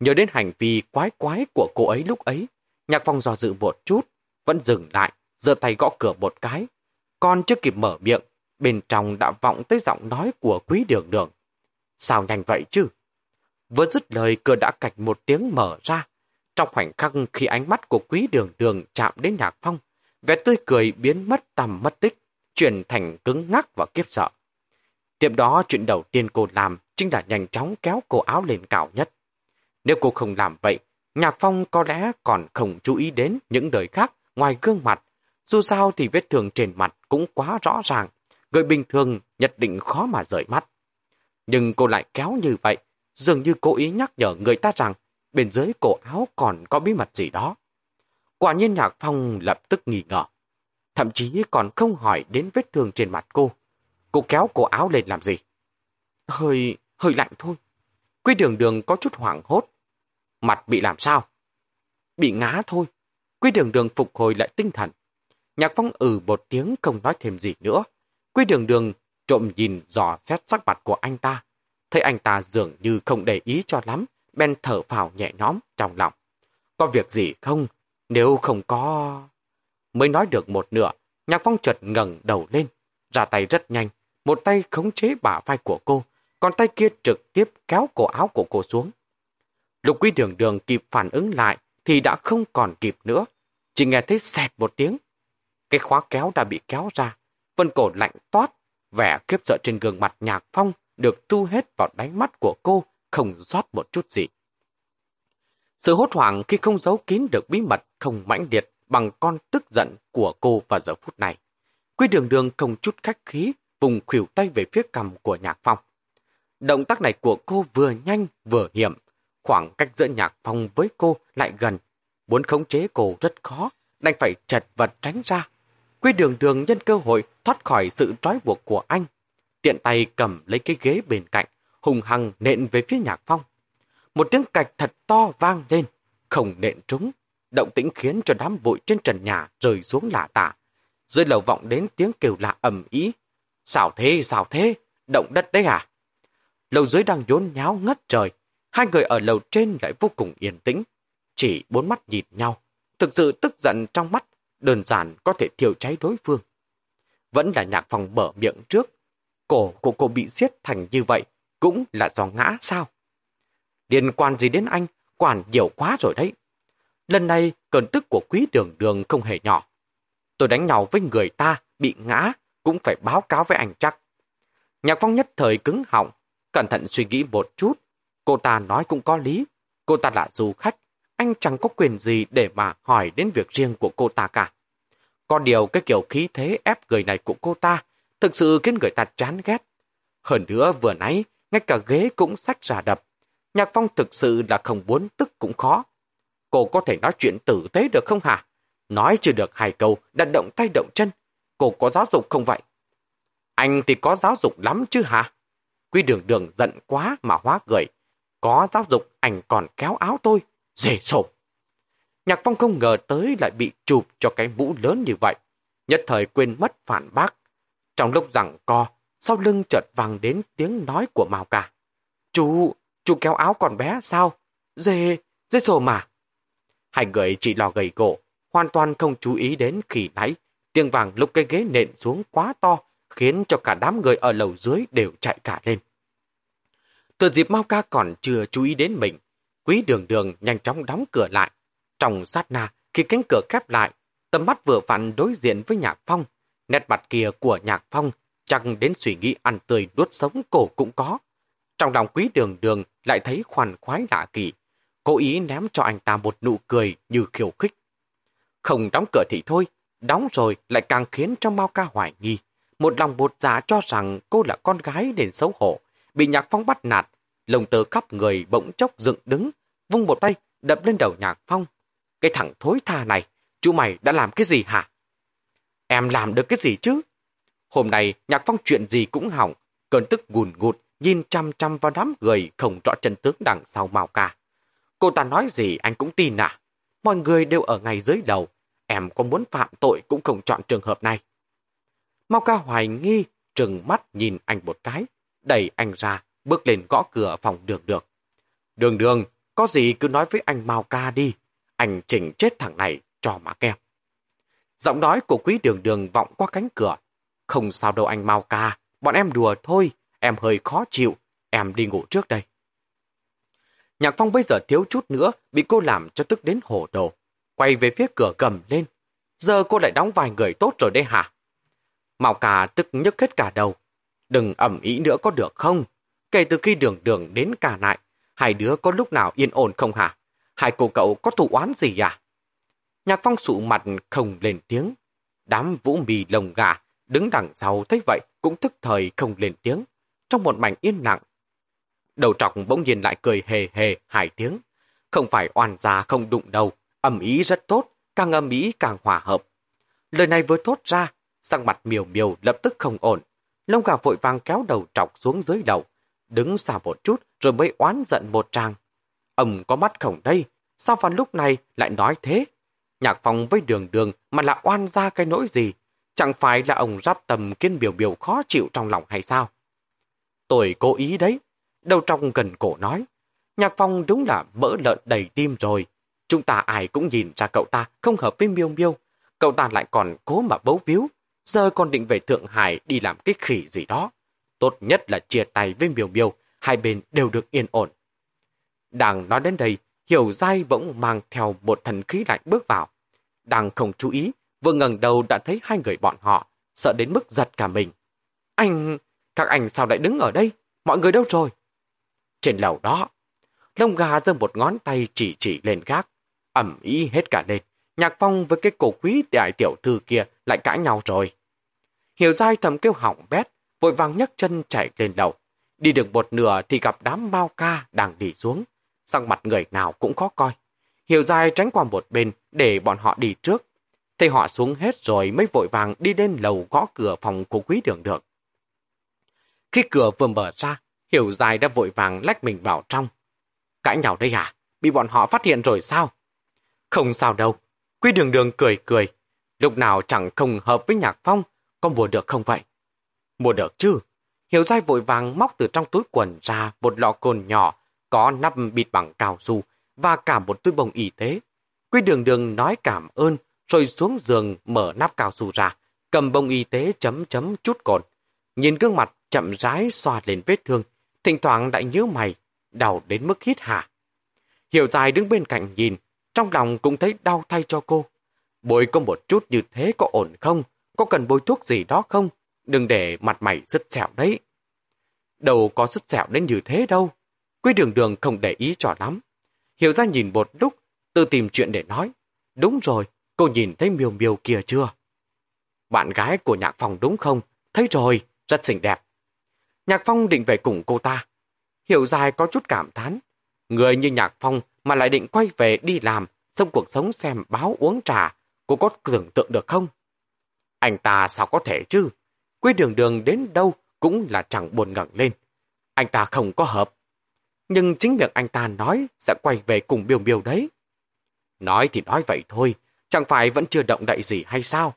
Nhớ đến hành vi quái quái của cô ấy lúc ấy, Nhạc Phong dò dự một chút, vẫn dừng lại, giơ tay gõ cửa một cái. Còn chưa kịp mở miệng, bên trong đã vọng tới giọng nói của quý đường đường. Sao nhanh vậy chứ? Vừa dứt lời cửa đã cạch một tiếng mở ra. Trong khoảnh khắc khi ánh mắt của quý đường đường chạm đến Nhạc Phong, vẻ tươi cười biến mất tầm mất tích, chuyển thành cứng ngắc và kiếp sợ. Tiếp đó chuyện đầu tiên cô làm chính là nhanh chóng kéo cổ áo lên cao nhất. Nếu cô không làm vậy, Nhạc Phong có lẽ còn không chú ý đến những đời khác ngoài gương mặt. Dù sao thì vết thương trên mặt cũng quá rõ ràng, người bình thường nhất định khó mà rời mắt. Nhưng cô lại kéo như vậy, dường như cố ý nhắc nhở người ta rằng bên dưới cổ áo còn có bí mật gì đó. Quả nhiên Nhạc Phong lập tức nghi ngờ. Thậm chí còn không hỏi đến vết thương trên mặt cô. Cô kéo cổ áo lên làm gì? Hơi, hơi lạnh thôi. Quy đường đường có chút hoảng hốt. Mặt bị làm sao? Bị ngá thôi. Quy đường đường phục hồi lại tinh thần. Nhạc phong ừ một tiếng không nói thêm gì nữa. Quy đường đường trộm nhìn dò xét sắc mặt của anh ta. Thấy anh ta dường như không để ý cho lắm, Ben thở phào nhẹ nhõm trong lòng. Có việc gì không? Nếu không có... Mới nói được một nửa, Nhạc Phong chợt ngẩng đầu lên, ra tay rất nhanh, một tay khống chế bả vai của cô, còn tay kia trực tiếp kéo cổ áo của cô xuống. Lục quý đường đường kịp phản ứng lại thì đã không còn kịp nữa, chỉ nghe thấy xẹt một tiếng. Cái khóa kéo đã bị kéo ra, vân cổ lạnh toát, vẻ kiếp sợ trên gương mặt nhạc phong được tu hết vào đáy mắt của cô, không rót một chút gì. Sự hốt hoảng khi không giấu kín được bí mật không mãnh liệt bằng con tức giận của cô vào giờ phút này. Quy đường đường không chút khách khí, vùng khuỷu tay về phía cầm của nhạc phong. Động tác này của cô vừa nhanh vừa hiểm, khoảng cách giữa nhạc phong với cô lại gần. Muốn khống chế cô rất khó, đành phải chật vật tránh ra. Quy đường đường nhân cơ hội thoát khỏi sự trói buộc của anh. Tiện tay cầm lấy cái ghế bên cạnh, hùng hăng nện về phía nhạc phong. Một tiếng cạch thật to vang lên, không nện trúng. Động tĩnh khiến cho đám bụi trên trần nhà rơi xuống lạ tả. Dưới lầu vọng đến tiếng kêu lạ ầm ý. Xảo thế, xảo thế? Động đất đấy à? Lầu dưới đang nhốn nháo ngất trời. Hai người ở lầu trên lại vô cùng yên tĩnh. Chỉ bốn mắt nhìn nhau. Thực sự tức giận trong mắt, đơn giản có thể thiêu cháy đối phương. Vẫn là nhạc phòng mở miệng trước. Cổ của cô bị giết thành như vậy, cũng là do ngã sao? Liên quan gì đến anh, quản nhiều quá rồi đấy. Lần này, cơn tức của quý đường đường không hề nhỏ. Tôi đánh nhau với người ta, bị ngã, cũng phải báo cáo với anh chắc. Nhạc phong nhất thời cứng họng, cẩn thận suy nghĩ một chút. Cô ta nói cũng có lý. Cô ta là du khách, anh chẳng có quyền gì để mà hỏi đến việc riêng của cô ta cả. Có điều cái kiểu khí thế ép người này của cô ta thực sự khiến người ta chán ghét. Hơn nữa vừa nãy, ngay cả ghế cũng sách ra đập. Nhạc Phong thực sự là không muốn tức cũng khó. Cô có thể nói chuyện tử tế được không hả? Nói chưa được hai câu, đã động tay động chân. Cô có giáo dục không vậy? Anh thì có giáo dục lắm chứ hả? Quy đường đường giận quá mà hóa gửi. Có giáo dục anh còn kéo áo tôi. Dễ sổ. Nhạc Phong không ngờ tới lại bị chụp cho cái mũ lớn như vậy. Nhất thời quên mất phản bác. Trong lúc rằng co, sau lưng chợt vang đến tiếng nói của Mao Ca. Chú, chú kéo áo còn bé sao? Dê, dê sổ mà. Hai người chỉ lo gầy gỗ, hoàn toàn không chú ý đến khi nãy. Tiếng vàng lúc cái ghế nện xuống quá to, khiến cho cả đám người ở lầu dưới đều chạy cả lên. Từ dịp Mao Ca còn chưa chú ý đến mình, quý đường đường nhanh chóng đóng cửa lại. Trong sát na, khi cánh cửa khép lại, tầm mắt vừa vặn đối diện với Nhạc Phong. Nét mặt kia của Nhạc Phong chẳng đến suy nghĩ ăn tươi đuốt sống cổ cũng có. Trong lòng quý đường đường lại thấy khoan khoái lạ kỳ, cố ý ném cho anh ta một nụ cười như khiêu khích. Không đóng cửa thì thôi, đóng rồi lại càng khiến cho Mao Ca hoài nghi. Một lòng bột giả cho rằng cô là con gái đến xấu hổ, bị Nhạc Phong bắt nạt, lồng tơ khắp người bỗng chốc dựng đứng, vung một tay đập lên đầu Nhạc Phong. Cái thằng thối tha này, chú mày đã làm cái gì hả? Em làm được cái gì chứ? Hôm nay Nhạc Phong chuyện gì cũng hỏng, cơn tức gùn gụt nhìn chăm chăm vào đám người không rõ chân tướng đằng sau Mao Ca. Cô ta nói gì anh cũng tin à? Mọi người đều ở ngay dưới đầu. Em có muốn phạm tội cũng không chọn trường hợp này. Mao Ca hoài nghi, trừng mắt nhìn anh một cái, đẩy anh ra, bước lên gõ cửa phòng đường được Đường đường, có gì cứ nói với anh Mao Ca đi. Anh chỉnh chết thằng này cho mà nghe. Giọng nói của quý đường đường vọng qua cánh cửa. Không sao đâu anh Mao Ca, bọn em đùa thôi, em hơi khó chịu, em đi ngủ trước đây. Nhạc Phong bây giờ thiếu chút nữa bị cô làm cho tức đến hổ đồ. Quay về phía cửa gầm lên. Giờ cô lại đóng vài người tốt rồi đấy hả? Mao Ca tức nhức hết cả đầu. Đừng ẩm ý nữa có được không? Kể từ khi đường đường đến cả lại, hai đứa có lúc nào yên ổn không hả? Hai cô cậu có thủ oán gì à? Nhạc Phong sụ mặt không lên tiếng. Đám vũ mì lồng gà đứng đằng sau thấy vậy cũng thức thời không lên tiếng. Trong một mảnh yên lặng, Đầu trọc bỗng nhiên lại cười hề hề hai tiếng. Không phải oan gia không đụng đầu, âm ý rất tốt, càng âm ý càng hòa hợp. Lời này vừa thốt ra, sang mặt miều miều lập tức không ổn. Lông gà vội vàng kéo đầu trọc xuống dưới đầu, đứng xa một chút rồi mới oán giận một trang. Ông có mắt khổng đây, sao vào lúc này lại nói thế? Nhạc phòng với đường đường mà là oan ra cái nỗi gì? Chẳng phải là ông rắp tầm kiên biểu biểu khó chịu trong lòng hay sao? Tôi cố ý đấy, Đầu trong gần cổ nói, Nhạc Phong đúng là mỡ lợn đầy tim rồi. Chúng ta ai cũng nhìn ra cậu ta không hợp với miêu miêu. Cậu ta lại còn cố mà bấu víu. Giờ còn định về Thượng Hải đi làm cái khỉ gì đó. Tốt nhất là chia tay với miêu miêu, hai bên đều được yên ổn. Đang nói đến đây, Hiểu Giai bỗng mang theo một thần khí lạnh bước vào. Đang không chú ý, vừa ngẩng đầu đã thấy hai người bọn họ, sợ đến mức giật cả mình. Anh, các anh sao lại đứng ở đây? Mọi người đâu rồi? Trên lầu đó, lông gà giơ một ngón tay chỉ chỉ lên gác, ẩm ý hết cả lên. Nhạc phong với cái cổ quý đại tiểu thư kia lại cãi nhau rồi. Hiểu dai thầm kêu hỏng bét, vội vàng nhấc chân chạy lên lầu. Đi được một nửa thì gặp đám bao ca đang đi xuống. sang mặt người nào cũng khó coi. Hiểu dài tránh qua một bên để bọn họ đi trước. Thấy họ xuống hết rồi mới vội vàng đi lên lầu gõ cửa phòng của quý đường được Khi cửa vừa mở ra, Hiểu dài đã vội vàng lách mình vào trong. Cãi nhau đây à? Bị bọn họ phát hiện rồi sao? Không sao đâu. Quý đường đường cười cười. Lúc nào chẳng không hợp với nhạc phong, con buồn được không vậy? Mua được chứ? Hiểu dai vội vàng móc từ trong túi quần ra một lọ cồn nhỏ có nắp bịt bằng cao su và cả một túi bông y tế. Quy đường đường nói cảm ơn rồi xuống giường mở nắp cao su ra, cầm bông y tế chấm chấm chút cồn. Nhìn gương mặt chậm rãi xoa lên vết thương, thỉnh thoảng lại nhớ mày, đau đến mức hít hà. Hiểu dài đứng bên cạnh nhìn, trong lòng cũng thấy đau thay cho cô. Bôi có một chút như thế có ổn không? Có cần bôi thuốc gì đó không? Đừng để mặt mày rứt sẹo đấy. Đâu có rứt sẹo đến như thế đâu. Quý đường đường không để ý cho lắm. Hiểu ra nhìn một lúc, tự tìm chuyện để nói. Đúng rồi, cô nhìn thấy miêu miêu kia chưa? Bạn gái của Nhạc Phong đúng không? Thấy rồi, rất xinh đẹp. Nhạc Phong định về cùng cô ta. Hiểu dài có chút cảm thán. Người như Nhạc Phong mà lại định quay về đi làm, xong cuộc sống xem báo uống trà, cô có tưởng tượng được không? Anh ta sao có thể chứ? Quy đường đường đến đâu cũng là chẳng buồn ngẩng lên. Anh ta không có hợp. Nhưng chính miệng anh ta nói sẽ quay về cùng Biêu Biêu đấy. Nói thì nói vậy thôi, chẳng phải vẫn chưa động đậy gì hay sao?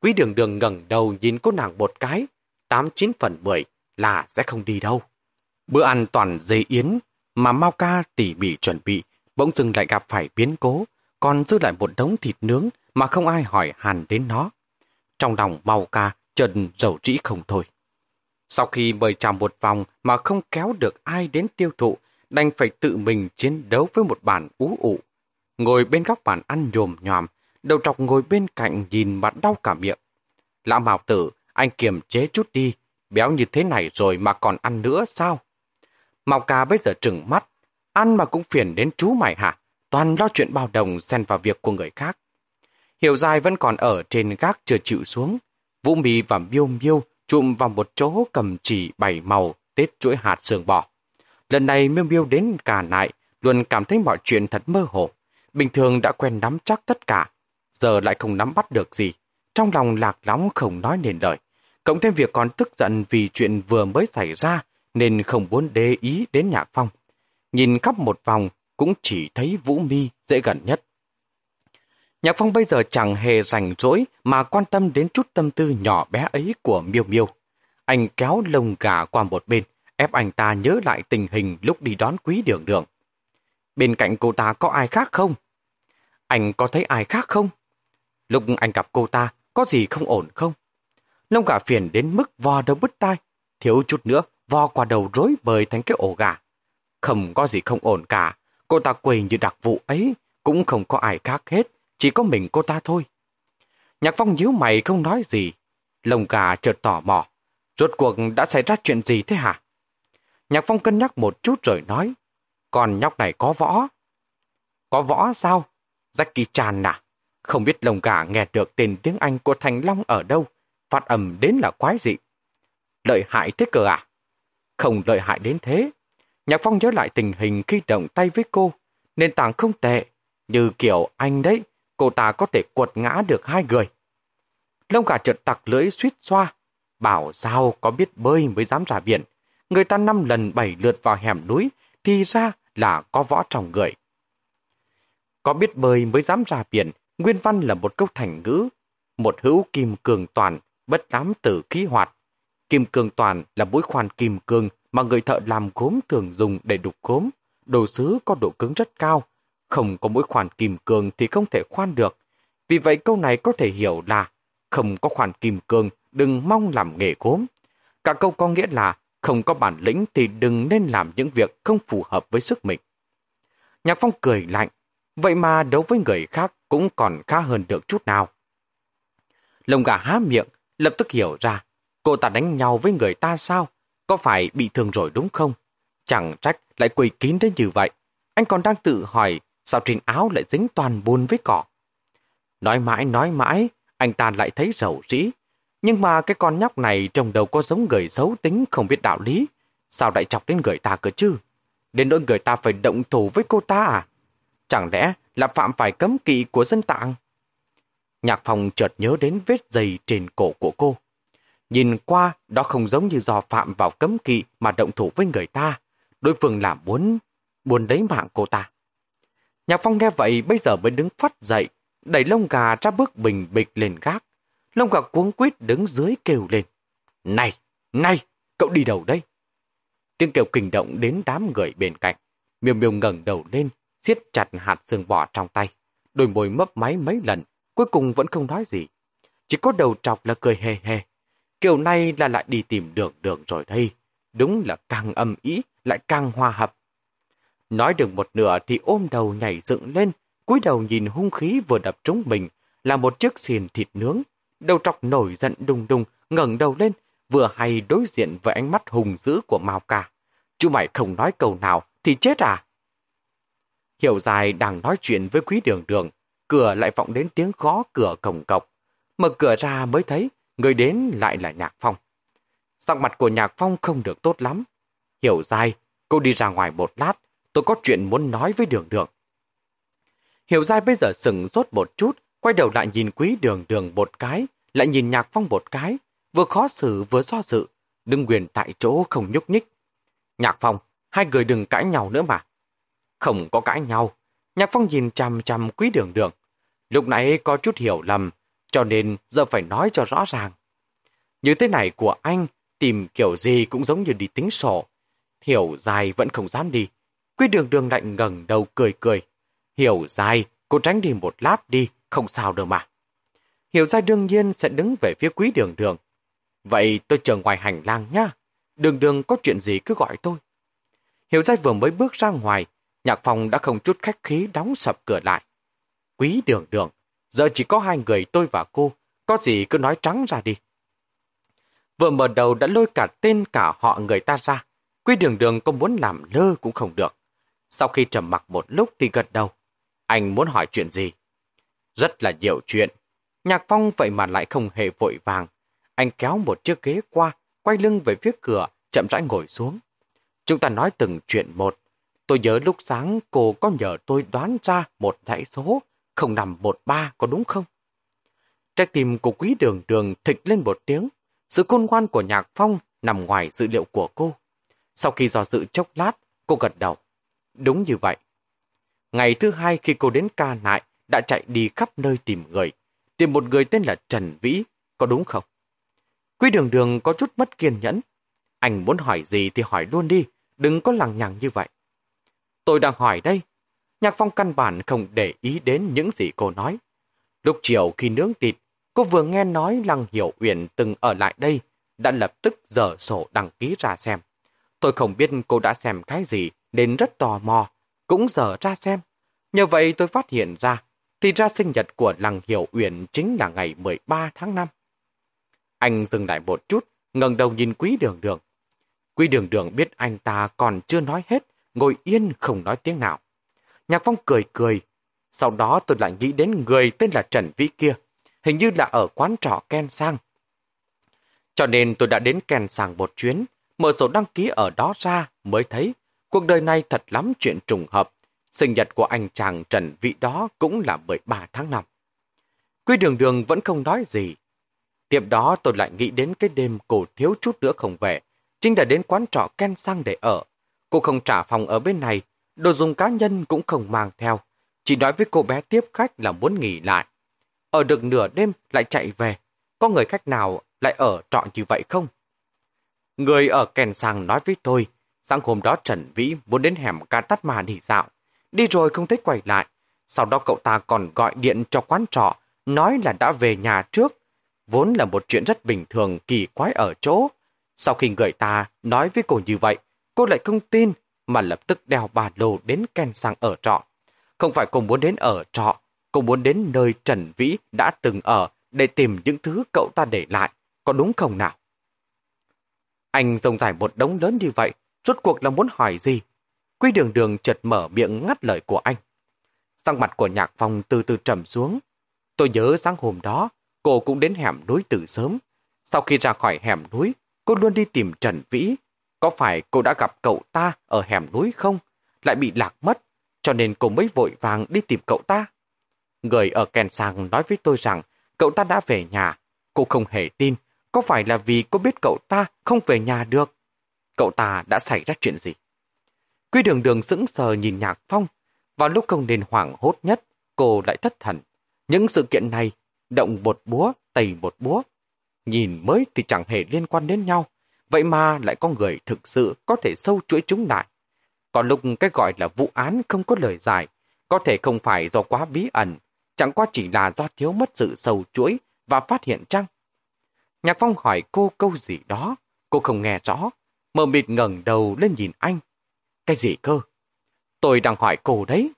Quý đường đường ngẩng đầu nhìn cô nàng một cái, tám chín phần mười là sẽ không đi đâu. Bữa ăn toàn dây yến mà Mao Ca tỉ mỉ chuẩn bị, bỗng dưng lại gặp phải biến cố, còn dư lại một đống thịt nướng mà không ai hỏi hàn đến nó. Trong lòng Mao Ca trần dầu trĩ không thôi. Sau khi mời chào một vòng mà không kéo được ai đến tiêu thụ, đành phải tự mình chiến đấu với một bản ú ụ. Ngồi bên góc bàn ăn nhồm nhòm, đầu trọc ngồi bên cạnh nhìn mặt đau cả miệng. Lão Mạo Tử, anh kiềm chế chút đi, béo như thế này rồi mà còn ăn nữa sao? Mạo ca bây giờ trừng mắt, ăn mà cũng phiền đến chú mày hả? Toàn lo chuyện bao đồng xen vào việc của người khác. Hiểu dài vẫn còn ở trên gác chưa chịu xuống. Vũ mì và miêu miêu chụm vào một chỗ cầm chỉ bảy màu tết chuỗi hạt sườn bò. Lần này miêu miêu đến cả nại, luôn cảm thấy mọi chuyện thật mơ hồ. Bình thường đã quen nắm chắc tất cả, giờ lại không nắm bắt được gì. Trong lòng lạc lóng không nói nên lời. Cộng thêm việc còn tức giận vì chuyện vừa mới xảy ra, nên không muốn để ý đến Nhạc Phong. Nhìn khắp một vòng, cũng chỉ thấy Vũ Mi dễ gần nhất. Nhạc Phong bây giờ chẳng hề rảnh rỗi mà quan tâm đến chút tâm tư nhỏ bé ấy của Miêu Miêu. Anh kéo lông gà qua một bên, ép anh ta nhớ lại tình hình lúc đi đón quý đường đường. Bên cạnh cô ta có ai khác không? Anh có thấy ai khác không? Lúc anh gặp cô ta, có gì không ổn không? Lông gà phiền đến mức vò đầu bứt tai, thiếu chút nữa vò qua đầu rối bời thành cái ổ gà. Không có gì không ổn cả, cô ta quỳ như đặc vụ ấy, cũng không có ai khác hết, chỉ có mình cô ta thôi. Nhạc phong nhíu mày không nói gì. Lồng gà chợt tỏ mò. Rốt cuộc đã xảy ra chuyện gì thế hả? Nhạc phong cân nhắc một chút rồi nói. Còn nhóc này có võ. Có võ sao? Jackie Chan à? Không biết lồng gà nghe được tên tiếng Anh của Thành Long ở đâu. Phát ẩm đến là quái dị. Lợi hại thế cờ à? Không lợi hại đến thế. Nhạc Phong nhớ lại tình hình khi động tay với cô. Nền tảng không tệ. Như kiểu anh đấy, cô ta có thể quật ngã được hai người. Lông gà trượt tặc lưỡi suýt xoa. Bảo sao có biết bơi mới dám ra biển. Người ta năm lần bảy lượt vào hẻm núi, thì ra là có võ trong người. Có biết bơi mới dám ra biển, nguyên văn là một câu thành ngữ. Một hữu kim cường toàn, bất đám tử khí hoạt. Kim cường toàn là mũi khoan kim cương mà người thợ làm gốm thường dùng để đục gốm. Đồ sứ có độ cứng rất cao, không có mỗi khoản kim cương thì không thể khoan được. Vì vậy câu này có thể hiểu là không có khoản kim cương, đừng mong làm nghề gốm. Cả câu có nghĩa là không có bản lĩnh thì đừng nên làm những việc không phù hợp với sức mình. Nhạc Phong cười lạnh, vậy mà đấu với người khác cũng còn khá hơn được chút nào. Lồng gà há miệng, lập tức hiểu ra, cô ta đánh nhau với người ta sao? Có phải bị thương rồi đúng không? Chẳng trách lại quỳ kín đến như vậy. Anh còn đang tự hỏi sao trên áo lại dính toàn bùn với cỏ. Nói mãi nói mãi, anh ta lại thấy rầu rĩ. Nhưng mà cái con nhóc này trông đầu có giống người xấu tính không biết đạo lý. Sao lại chọc đến người ta cơ chứ? đến nỗi người ta phải động thủ với cô ta à? Chẳng lẽ là phạm phải cấm kỵ của dân tạng? Nhạc phòng chợt nhớ đến vết dày trên cổ của cô. Nhìn qua, đó không giống như do phạm vào cấm kỵ mà động thủ với người ta. Đối phương là muốn, muốn lấy mạng cô ta. Nhạc Phong nghe vậy bây giờ mới đứng phát dậy, đẩy lông gà ra bước bình bịch lên gác. Lông gà cuống quýt đứng dưới kêu lên. Này, này, cậu đi đâu đây? Tiếng kêu kinh động đến đám người bên cạnh. Miêu miêu ngẩng đầu lên, siết chặt hạt xương bò trong tay. Đôi môi mấp máy mấy lần, cuối cùng vẫn không nói gì. Chỉ có đầu trọc là cười hề hề. Kiểu này là lại đi tìm đường đường rồi đây. Đúng là càng âm ý, lại càng hòa hợp. Nói được một nửa thì ôm đầu nhảy dựng lên, cúi đầu nhìn hung khí vừa đập trúng mình, là một chiếc xiên thịt nướng. Đầu trọc nổi giận đùng đùng, ngẩng đầu lên, vừa hay đối diện với ánh mắt hùng dữ của Mao Ca. Chú mày không nói câu nào thì chết à? Hiểu dài đang nói chuyện với quý đường đường, cửa lại vọng đến tiếng gõ cửa cổng cọc. Mở cửa ra mới thấy người đến lại là Nhạc Phong. Sắc mặt của Nhạc Phong không được tốt lắm. Hiểu dài, cô đi ra ngoài một lát, tôi có chuyện muốn nói với đường đường. Hiểu dài bây giờ sừng rốt một chút, quay đầu lại nhìn quý đường đường một cái, lại nhìn Nhạc Phong một cái, vừa khó xử vừa do dự, đừng quyền tại chỗ không nhúc nhích. Nhạc Phong, hai người đừng cãi nhau nữa mà. Không có cãi nhau. Nhạc Phong nhìn chằm chằm quý đường đường. Lúc nãy có chút hiểu lầm, cho nên giờ phải nói cho rõ ràng. Như thế này của anh, tìm kiểu gì cũng giống như đi tính sổ. Hiểu dài vẫn không dám đi. Quý đường đường lạnh ngẩng đầu cười cười. Hiểu dài, cô tránh đi một lát đi, không sao đâu mà. Hiểu dài đương nhiên sẽ đứng về phía quý đường đường. Vậy tôi chờ ngoài hành lang nhá. Đường đường có chuyện gì cứ gọi tôi. Hiểu dài vừa mới bước ra ngoài, nhạc phòng đã không chút khách khí đóng sập cửa lại. Quý đường đường, giờ chỉ có hai người tôi và cô, có gì cứ nói trắng ra đi. Vừa mở đầu đã lôi cả tên cả họ người ta ra, quý đường đường có muốn làm lơ cũng không được. Sau khi trầm mặc một lúc thì gật đầu. Anh muốn hỏi chuyện gì? Rất là nhiều chuyện. Nhạc Phong vậy mà lại không hề vội vàng. Anh kéo một chiếc ghế qua, quay lưng về phía cửa, chậm rãi ngồi xuống. Chúng ta nói từng chuyện một. Tôi nhớ lúc sáng cô có nhờ tôi đoán ra một dãy số 0513 có đúng không? Trái tim của quý đường đường thịch lên một tiếng. Sự khôn ngoan của nhạc phong nằm ngoài dữ liệu của cô. Sau khi dò dự chốc lát, cô gật đầu. Đúng như vậy. Ngày thứ hai khi cô đến ca nại, đã chạy đi khắp nơi tìm người. Tìm một người tên là Trần Vĩ, có đúng không? Quý đường đường có chút mất kiên nhẫn. Anh muốn hỏi gì thì hỏi luôn đi, đừng có lằng nhằng như vậy. Tôi đang hỏi đây. Nhạc phong căn bản không để ý đến những gì cô nói. Lúc chiều khi nướng thịt, cô vừa nghe nói Lăng Hiểu Uyển từng ở lại đây, đã lập tức dở sổ đăng ký ra xem. Tôi không biết cô đã xem cái gì, nên rất tò mò, cũng dở ra xem. Nhờ vậy tôi phát hiện ra, thì ra sinh nhật của Lăng Hiểu Uyển chính là ngày 13 tháng 5. Anh dừng lại một chút, ngẩng đầu nhìn quý đường đường. Quý đường đường biết anh ta còn chưa nói hết, ngồi yên không nói tiếng nào. Nhạc Phong cười cười. Sau đó tôi lại nghĩ đến người tên là Trần Vĩ kia. Hình như là ở quán trọ Ken Sang. Cho nên tôi đã đến Ken Sang một chuyến, mở sổ đăng ký ở đó ra mới thấy cuộc đời này thật lắm chuyện trùng hợp. Sinh nhật của anh chàng Trần vị đó cũng là 13 tháng 5. Quy đường đường vẫn không nói gì. Tiếp đó tôi lại nghĩ đến cái đêm cô thiếu chút nữa không về. Chính đã đến quán trọ Ken Sang để ở. Cô không trả phòng ở bên này, đồ dùng cá nhân cũng không mang theo. Chỉ nói với cô bé tiếp khách là muốn nghỉ lại. Ở được nửa đêm lại chạy về. Có người khách nào lại ở trọ như vậy không? Người ở Ken sang nói với tôi, sáng hôm đó Trần Vĩ muốn đến hẻm ca tắt mà đi dạo. Đi rồi không thấy quay lại. Sau đó cậu ta còn gọi điện cho quán trọ, nói là đã về nhà trước. Vốn là một chuyện rất bình thường kỳ quái ở chỗ. Sau khi người ta nói với cô như vậy, cô lại không tin mà lập tức đeo ba lô đến Ken sang ở trọ. Không phải cô muốn đến ở trọ, cô muốn đến nơi Trần Vĩ đã từng ở để tìm những thứ cậu ta để lại, có đúng không nào? Anh rông dài một đống lớn như vậy, rốt cuộc là muốn hỏi gì? Quy đường đường chợt mở miệng ngắt lời của anh. Sang mặt của nhạc phong từ từ trầm xuống. Tôi nhớ sáng hôm đó, cô cũng đến hẻm núi từ sớm. Sau khi ra khỏi hẻm núi, cô luôn đi tìm Trần Vĩ. có phải cô đã gặp cậu ta ở hẻm núi không? Lại bị lạc mất, cho nên cô mới vội vàng đi tìm cậu ta. Người ở kèn sàng nói với tôi rằng cậu ta đã về nhà. Cô không hề tin, có phải là vì cô biết cậu ta không về nhà được? Cậu ta đã xảy ra chuyện gì? Quy đường đường sững sờ nhìn Nhạc Phong. Vào lúc không nên hoảng hốt nhất, cô lại thất thần. Những sự kiện này, động một búa, tẩy một búa. Nhìn mới thì chẳng hề liên quan đến nhau. Vậy mà lại có người thực sự có thể sâu chuỗi chúng lại. Còn lúc cái gọi là vụ án không có lời giải, có thể không phải do quá bí ẩn, chẳng qua chỉ là do thiếu mất sự sâu chuỗi và phát hiện chăng. Nhạc Phong hỏi cô câu gì đó, cô không nghe rõ, mờ mịt ngẩng đầu lên nhìn anh. Cái gì cơ? Tôi đang hỏi cô đấy.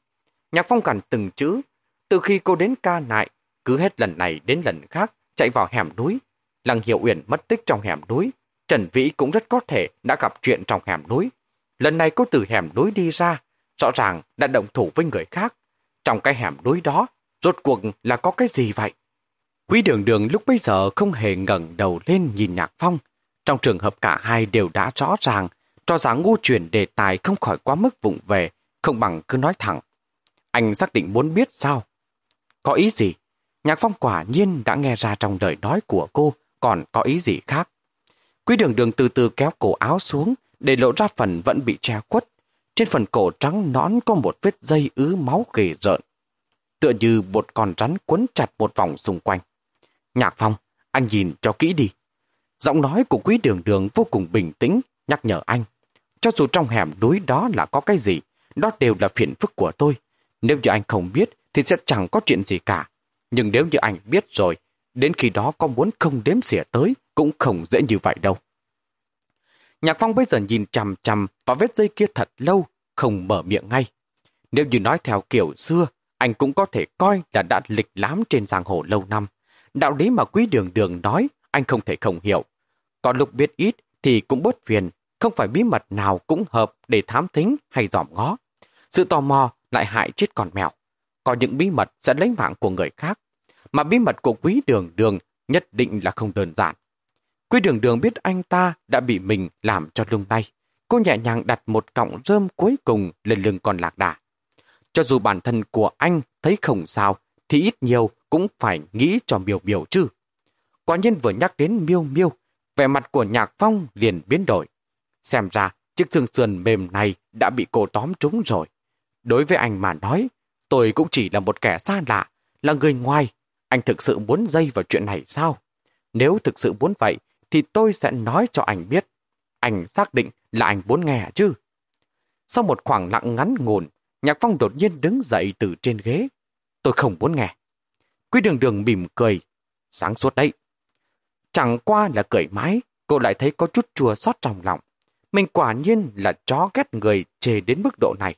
Nhạc Phong cản từng chữ, từ khi cô đến ca nại, cứ hết lần này đến lần khác chạy vào hẻm núi. Lăng Hiệu Uyển mất tích trong hẻm núi, Trần Vĩ cũng rất có thể đã gặp chuyện trong hẻm núi. Lần này cô từ hẻm núi đi ra, rõ ràng đã động thủ với người khác. Trong cái hẻm núi đó, rốt cuộc là có cái gì vậy? Quý đường đường lúc bây giờ không hề ngẩng đầu lên nhìn Nhạc Phong. Trong trường hợp cả hai đều đã rõ ràng, cho rằng ngu chuyển đề tài không khỏi quá mức vụng về, không bằng cứ nói thẳng. Anh xác định muốn biết sao? Có ý gì? Nhạc Phong quả nhiên đã nghe ra trong lời nói của cô còn có ý gì khác. Quý đường đường từ từ kéo cổ áo xuống để lộ ra phần vẫn bị che khuất. Trên phần cổ trắng nõn có một vết dây ứ máu ghề rợn. Tựa như một con rắn quấn chặt một vòng xung quanh. Nhạc Phong, anh nhìn cho kỹ đi. Giọng nói của quý đường đường vô cùng bình tĩnh, nhắc nhở anh. Cho dù trong hẻm núi đó là có cái gì, đó đều là phiền phức của tôi. Nếu như anh không biết, thì sẽ chẳng có chuyện gì cả. Nhưng nếu như anh biết rồi, đến khi đó có muốn không đếm xỉa tới, cũng không dễ như vậy đâu. Nhạc Phong bây giờ nhìn chằm chằm vào vết dây kia thật lâu, không mở miệng ngay. Nếu như nói theo kiểu xưa, anh cũng có thể coi là đã lịch lãm trên giang hồ lâu năm. Đạo lý mà quý đường đường nói, anh không thể không hiểu. Còn lúc biết ít thì cũng bớt phiền, không phải bí mật nào cũng hợp để thám thính hay dòm ngó. Sự tò mò lại hại chết con mèo. Có những bí mật sẽ lấy mạng của người khác, mà bí mật của quý đường đường nhất định là không đơn giản. Quý đường đường biết anh ta đã bị mình làm cho lung lay. Cô nhẹ nhàng đặt một cọng rơm cuối cùng lên lưng con lạc đà. Cho dù bản thân của anh thấy không sao, thì ít nhiều cũng phải nghĩ cho miêu miêu chứ. Quả nhiên vừa nhắc đến miêu miêu, vẻ mặt của nhạc phong liền biến đổi. Xem ra, chiếc xương sườn mềm này đã bị cô tóm trúng rồi. Đối với anh mà nói, tôi cũng chỉ là một kẻ xa lạ, là người ngoài. Anh thực sự muốn dây vào chuyện này sao? Nếu thực sự muốn vậy, thì tôi sẽ nói cho anh biết. Anh xác định là anh muốn nghe chứ? Sau một khoảng lặng ngắn ngủn, Nhạc Phong đột nhiên đứng dậy từ trên ghế. Tôi không muốn nghe. Quý đường đường mỉm cười. Sáng suốt đấy. Chẳng qua là cười mái, cô lại thấy có chút chua xót trong lòng. Mình quả nhiên là chó ghét người chê đến mức độ này.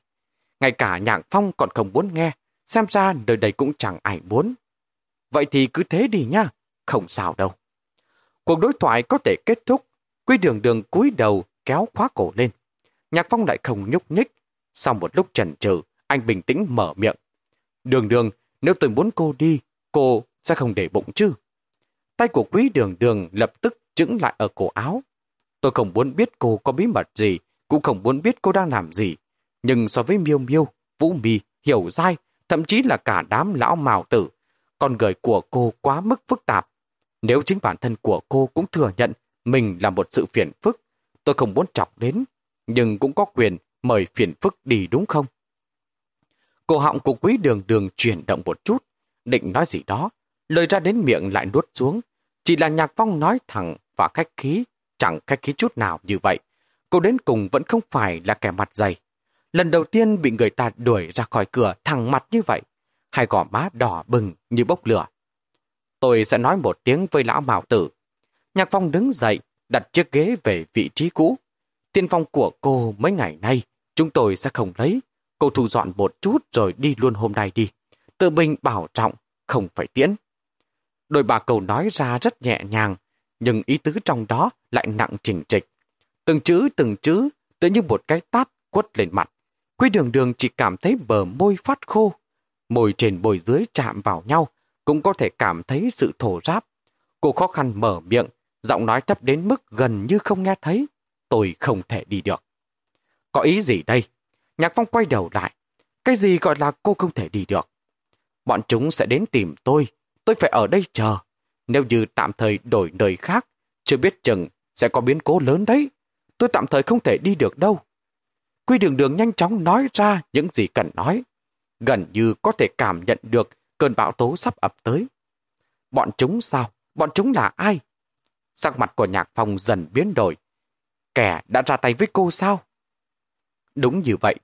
Ngay cả Nhạc Phong còn không muốn nghe, xem ra đời đây cũng chẳng ai muốn. Vậy thì cứ thế đi nha, không sao đâu. Cuộc đối thoại có thể kết thúc, quy đường đường cúi đầu kéo khóa cổ lên. Nhạc Phong lại không nhúc nhích. Sau một lúc chần chừ, anh bình tĩnh mở miệng. Đường đường, nếu tôi muốn cô đi, cô sẽ không để bụng chứ. Tay của quý đường đường lập tức chững lại ở cổ áo. Tôi không muốn biết cô có bí mật gì, cũng không muốn biết cô đang làm gì. Nhưng so với miêu miêu, vũ mì, hiểu dai, thậm chí là cả đám lão mào tử, con người của cô quá mức phức tạp. Nếu chính bản thân của cô cũng thừa nhận mình là một sự phiền phức, tôi không muốn chọc đến, nhưng cũng có quyền mời phiền phức đi đúng không? Cổ họng của quý đường đường chuyển động một chút, định nói gì đó, lời ra đến miệng lại nuốt xuống. Chỉ là nhạc phong nói thẳng và khách khí, chẳng khách khí chút nào như vậy. Cô đến cùng vẫn không phải là kẻ mặt dày. Lần đầu tiên bị người ta đuổi ra khỏi cửa thẳng mặt như vậy, hai gò má đỏ bừng như bốc lửa. Tôi sẽ nói một tiếng với lão mạo tử. Nhạc phong đứng dậy, đặt chiếc ghế về vị trí cũ. Tiên phong của cô mấy ngày nay, chúng tôi sẽ không lấy. Cô thu dọn một chút rồi đi luôn hôm nay đi. Tự mình bảo trọng, không phải tiễn. Đôi bà cầu nói ra rất nhẹ nhàng, nhưng ý tứ trong đó lại nặng chỉnh trịch. Từng chữ từng chữ, tự như một cái tát quất lên mặt. quy đường đường chỉ cảm thấy bờ môi phát khô. Môi trên bồi dưới chạm vào nhau, cũng có thể cảm thấy sự thổ ráp. Cô khó khăn mở miệng, giọng nói thấp đến mức gần như không nghe thấy. tôi không thể đi được. Có ý gì đây? Nhạc Phong quay đầu lại. Cái gì gọi là cô không thể đi được? Bọn chúng sẽ đến tìm tôi. Tôi phải ở đây chờ. Nếu như tạm thời đổi nơi khác, chưa biết chừng sẽ có biến cố lớn đấy. Tôi tạm thời không thể đi được đâu. Quy đường đường nhanh chóng nói ra những gì cần nói. Gần như có thể cảm nhận được cơn bão tố sắp ập tới. Bọn chúng sao? Bọn chúng là ai? Sắc mặt của Nhạc Phong dần biến đổi. Kẻ đã ra tay với cô sao? Đúng như vậy.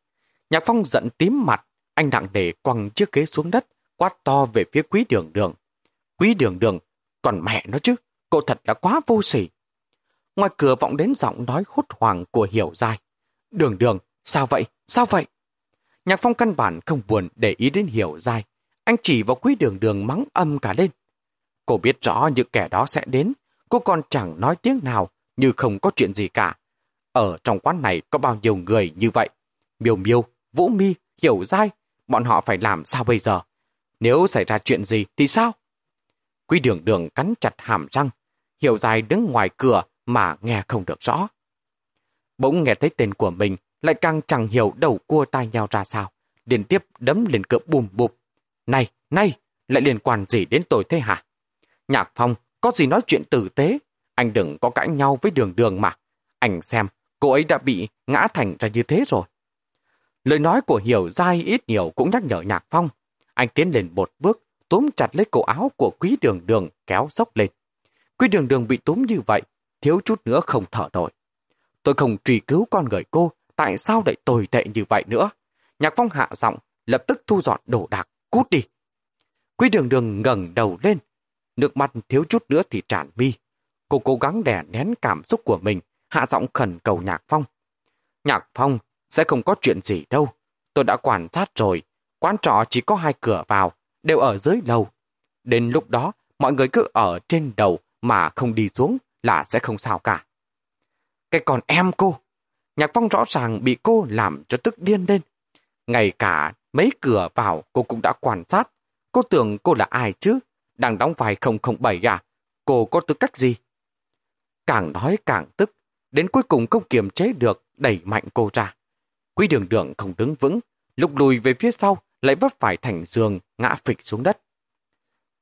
Nhạc Phong giận tím mặt, anh nặng để quăng chiếc ghế xuống đất, quát to về phía quý đường đường. Quý đường đường, còn mẹ nó chứ, cô thật là quá vô sỉ. Ngoài cửa vọng đến giọng nói hốt hoảng của Hiểu dài. Đường đường, sao vậy, sao vậy? Nhạc Phong căn bản không buồn để ý đến Hiểu dài. Anh chỉ vào quý đường đường mắng âm cả lên. Cô biết rõ những kẻ đó sẽ đến, cô còn chẳng nói tiếng nào như không có chuyện gì cả. Ở trong quán này có bao nhiêu người như vậy? Miêu Miêu, Vũ Mi, Hiểu Giai, bọn họ phải làm sao bây giờ? Nếu xảy ra chuyện gì thì sao? Quý đường đường cắn chặt hàm răng, Hiểu Dài đứng ngoài cửa mà nghe không được rõ. Bỗng nghe thấy tên của mình, lại càng chẳng hiểu đầu cua tai nhau ra sao. Liên tiếp đấm lên cửa bùm bụp. Này, này, lại liên quan gì đến tôi thế hả? Nhạc Phong, có gì nói chuyện tử tế? Anh đừng có cãi nhau với đường đường mà. Anh xem, cô ấy đã bị ngã thành ra như thế rồi. Lời nói của Hiểu dai ít nhiều cũng nhắc nhở Nhạc Phong. Anh tiến lên một bước, túm chặt lấy cổ áo của quý đường đường kéo sốc lên. Quý đường đường bị túm như vậy, thiếu chút nữa không thở nổi. Tôi không truy cứu con người cô, tại sao lại tồi tệ như vậy nữa? Nhạc Phong hạ giọng, lập tức thu dọn đổ đạc, cút đi. Quý đường đường ngẩng đầu lên, nước mắt thiếu chút nữa thì tràn mi. Cô cố gắng đè nén cảm xúc của mình, hạ giọng khẩn cầu Nhạc Phong. Nhạc Phong, sẽ không có chuyện gì đâu. Tôi đã quan sát rồi, quán trọ chỉ có hai cửa vào, đều ở dưới lầu. Đến lúc đó, mọi người cứ ở trên đầu mà không đi xuống là sẽ không sao cả. Cái còn em cô, Nhạc Phong rõ ràng bị cô làm cho tức điên lên. Ngay cả mấy cửa vào cô cũng đã quan sát. Cô tưởng cô là ai chứ? Đang đóng vai 007 à? Cô có tư cách gì? Càng nói càng tức, đến cuối cùng không kiềm chế được đẩy mạnh cô ra. Quý đường đường không đứng vững, lúc lùi về phía sau lại vấp phải thành giường ngã phịch xuống đất.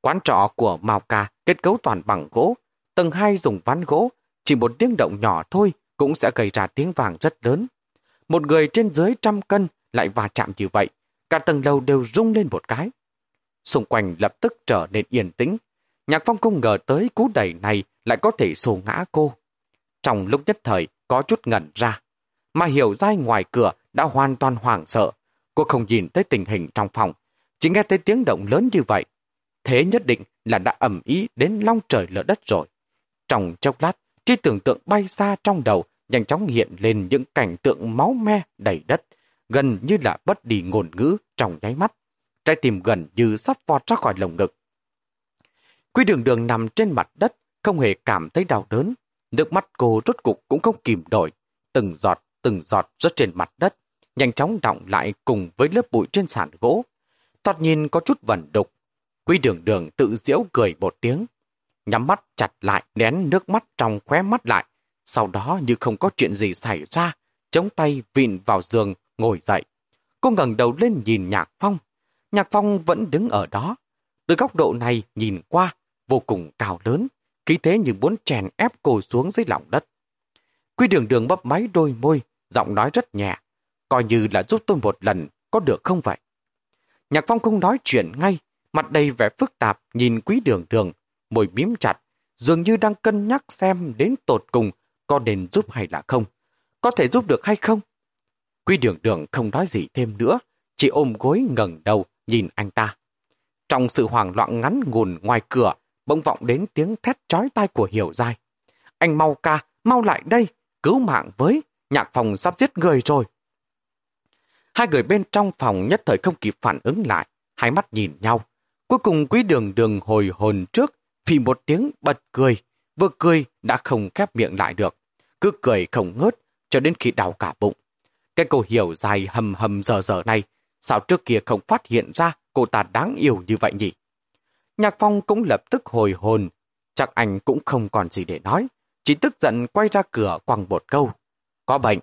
Quán trọ của Mao Ca kết cấu toàn bằng gỗ, tầng hai dùng ván gỗ, chỉ một tiếng động nhỏ thôi cũng sẽ gây ra tiếng vàng rất lớn. Một người trên dưới trăm cân lại va chạm như vậy, cả tầng lầu đều rung lên một cái. Xung quanh lập tức trở nên yên tĩnh. Nhạc Phong không ngờ tới cú đẩy này lại có thể xô ngã cô. Trong lúc nhất thời, có chút ngẩn ra. Mà hiểu dai ngoài cửa đã hoàn toàn hoảng sợ. Cô không nhìn tới tình hình trong phòng, chỉ nghe thấy tiếng động lớn như vậy. Thế nhất định là đã ẩm ý đến long trời lở đất rồi. Trong chốc lát, trí tưởng tượng bay xa trong đầu, nhanh chóng hiện lên những cảnh tượng máu me đầy đất, gần như là bất đi ngôn ngữ trong nháy mắt. Trái tim gần như sắp vọt ra khỏi lồng ngực. Quy đường đường nằm trên mặt đất, không hề cảm thấy đau đớn. Nước mắt cô rốt cục cũng không kìm đổi. Từng giọt, từng giọt rớt trên mặt đất, nhanh chóng đọng lại cùng với lớp bụi trên sàn gỗ. toát nhìn có chút vẩn đục. Quy đường đường tự diễu cười một tiếng. Nhắm mắt chặt lại, nén nước mắt trong khóe mắt lại. Sau đó như không có chuyện gì xảy ra, chống tay vịn vào giường, ngồi dậy. Cô ngẩng đầu lên nhìn Nhạc Phong. Nhạc Phong vẫn đứng ở đó. Từ góc độ này nhìn qua, vô cùng cao lớn, khí thế như muốn chèn ép cô xuống dưới lòng đất. Quy đường đường bấp máy đôi môi, giọng nói rất nhẹ, coi như là giúp tôi một lần, có được không vậy? Nhạc Phong không nói chuyện ngay, mặt đầy vẻ phức tạp nhìn quý đường đường, môi miếm chặt, dường như đang cân nhắc xem đến tột cùng có nên giúp hay là không. Có thể giúp được hay không? Quý đường đường không nói gì thêm nữa, chỉ ôm gối ngẩng đầu nhìn anh ta. Trong sự hoảng loạn ngắn ngùn ngoài cửa, bỗng vọng đến tiếng thét chói tai của Hiểu Giai. Anh mau ca, mau lại đây, cứu mạng với, nhạc phòng sắp giết người rồi. Hai người bên trong phòng nhất thời không kịp phản ứng lại, hai mắt nhìn nhau. Cuối cùng quý đường đường hồi hồn trước, vì một tiếng bật cười, vừa cười đã không khép miệng lại được. Cứ cười không ngớt, cho đến khi đau cả bụng. Cái cô hiểu dài hầm hầm giờ giờ này, sao trước kia không phát hiện ra cô ta đáng yêu như vậy nhỉ? Nhạc Phong cũng lập tức hồi hồn, chắc anh cũng không còn gì để nói, chỉ tức giận quay ra cửa quăng một câu. có bệnh.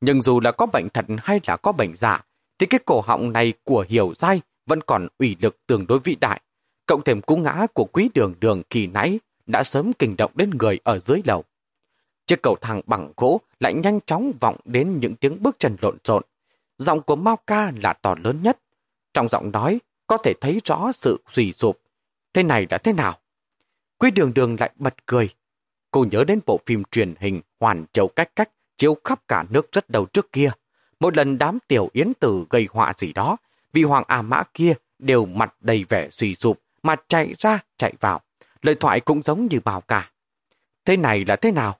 Nhưng dù là có bệnh thật hay là có bệnh giả, thì cái cổ họng này của hiểu dai vẫn còn ủy lực tương đối vĩ đại. Cộng thêm cú ngã của quý đường đường kỳ nãy đã sớm kinh động đến người ở dưới lầu. Chiếc cầu thang bằng gỗ lại nhanh chóng vọng đến những tiếng bước chân lộn xộn. Giọng của Mao Ca là to lớn nhất. Trong giọng nói có thể thấy rõ sự suy sụp. Thế này đã thế nào? Quý đường đường lại bật cười. Cô nhớ đến bộ phim truyền hình Hoàn Châu Cách Cách chiếu khắp cả nước rất đầu trước kia. Một lần đám tiểu yến tử gây họa gì đó, vì hoàng A Mã kia đều mặt đầy vẻ suy sụp mà chạy ra chạy vào. Lời thoại cũng giống như bào cả. Thế này là thế nào?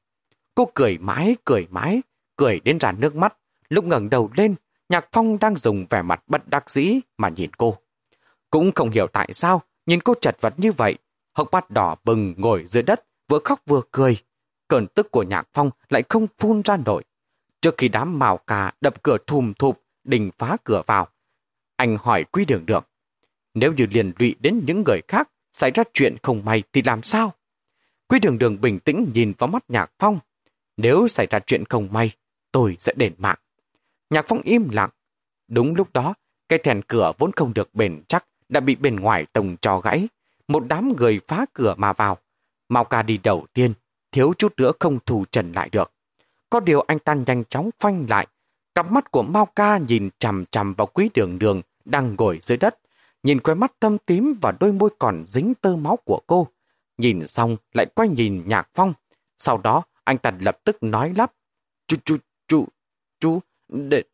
Cô cười mãi, cười mãi, cười đến ràn nước mắt. Lúc ngẩng đầu lên, Nhạc Phong đang dùng vẻ mặt bất đắc dĩ mà nhìn cô. Cũng không hiểu tại sao, nhìn cô chật vật như vậy, hốc mắt đỏ bừng ngồi dưới đất, vừa khóc vừa cười. Cơn tức của Nhạc Phong lại không phun ra nổi. Trước khi đám màu cà đập cửa thùm thụp, đình phá cửa vào. Anh hỏi quý đường đường Nếu như liền lụy đến những người khác, xảy ra chuyện không may thì làm sao? Quý đường đường bình tĩnh nhìn vào mắt Nhạc Phong. Nếu xảy ra chuyện không may, tôi sẽ đền mạng. Nhạc Phong im lặng. Đúng lúc đó, cái thèn cửa vốn không được bền chắc đã bị bên ngoài tông cho gãy. Một đám người phá cửa mà vào. Mao ca đi đầu tiên, thiếu chút nữa không thù trần lại được. Có điều anh ta nhanh chóng phanh lại. Cặp mắt của Mao ca nhìn chằm chằm vào quý đường đường đang ngồi dưới đất. Nhìn quay mắt thâm tím và đôi môi còn dính tơ máu của cô. Nhìn xong lại quay nhìn Nhạc Phong. Sau đó anh ta lập tức nói lắp. Chú, chú, chú, chú,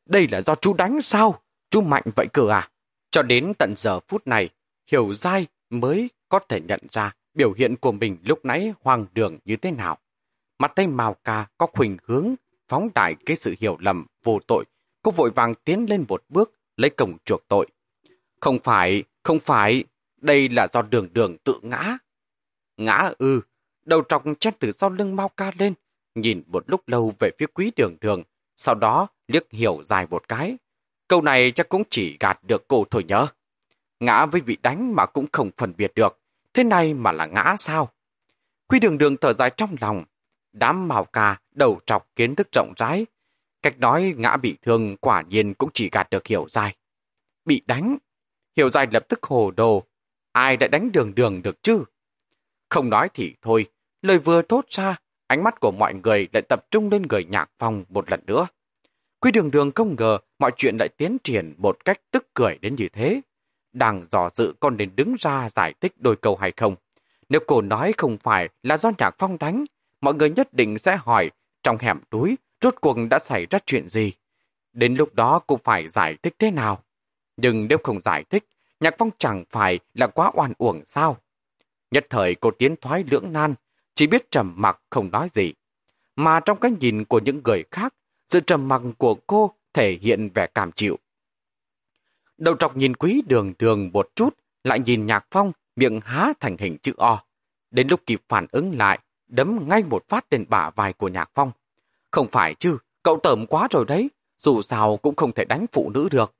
đây là do chú đánh sao? Chú mạnh vậy cơ à? Cho đến tận giờ phút này, Hiểu Giai mới có thể nhận ra biểu hiện của mình lúc nãy hoang đường như thế nào. Mặt tay màu Ca có khuynh hướng, phóng đại cái sự hiểu lầm, vô tội. Cô vội vàng tiến lên một bước, lấy cổng chuộc tội. Không phải, không phải, đây là do đường đường tự ngã. Ngã ư, đầu trọc chen từ sau lưng mau Ca lên, nhìn một lúc lâu về phía quý đường đường, sau đó liếc hiểu dài một cái. Câu này chắc cũng chỉ gạt được cô thôi nhớ. Ngã với vị đánh mà cũng không phân biệt được. Thế này mà là ngã sao? Quy đường đường thở dài trong lòng. Đám màu ca, đầu trọc kiến thức rộng rãi. Cách nói ngã bị thương quả nhiên cũng chỉ gạt được hiểu dài. Bị đánh. Hiểu dài lập tức hồ đồ. Ai đã đánh đường đường được chứ? Không nói thì thôi. Lời vừa thốt ra, ánh mắt của mọi người lại tập trung lên người nhạc phong một lần nữa. Quy đường đường không ngờ mọi chuyện lại tiến triển một cách tức cười đến như thế. Đang dò dự con nên đứng ra giải thích đôi câu hay không. Nếu cô nói không phải là do nhạc phong đánh, mọi người nhất định sẽ hỏi trong hẻm túi rốt cuộc đã xảy ra chuyện gì. Đến lúc đó cô phải giải thích thế nào. Nhưng nếu không giải thích, nhạc phong chẳng phải là quá oan uổng sao. Nhất thời cô tiến thoái lưỡng nan, chỉ biết trầm mặc không nói gì. Mà trong cái nhìn của những người khác, sự trầm mặc của cô thể hiện vẻ cảm chịu. Đầu trọc nhìn quý đường đường một chút, lại nhìn nhạc phong, miệng há thành hình chữ O. Đến lúc kịp phản ứng lại, đấm ngay một phát lên bả vai của nhạc phong. Không phải chứ, cậu tởm quá rồi đấy, dù sao cũng không thể đánh phụ nữ được.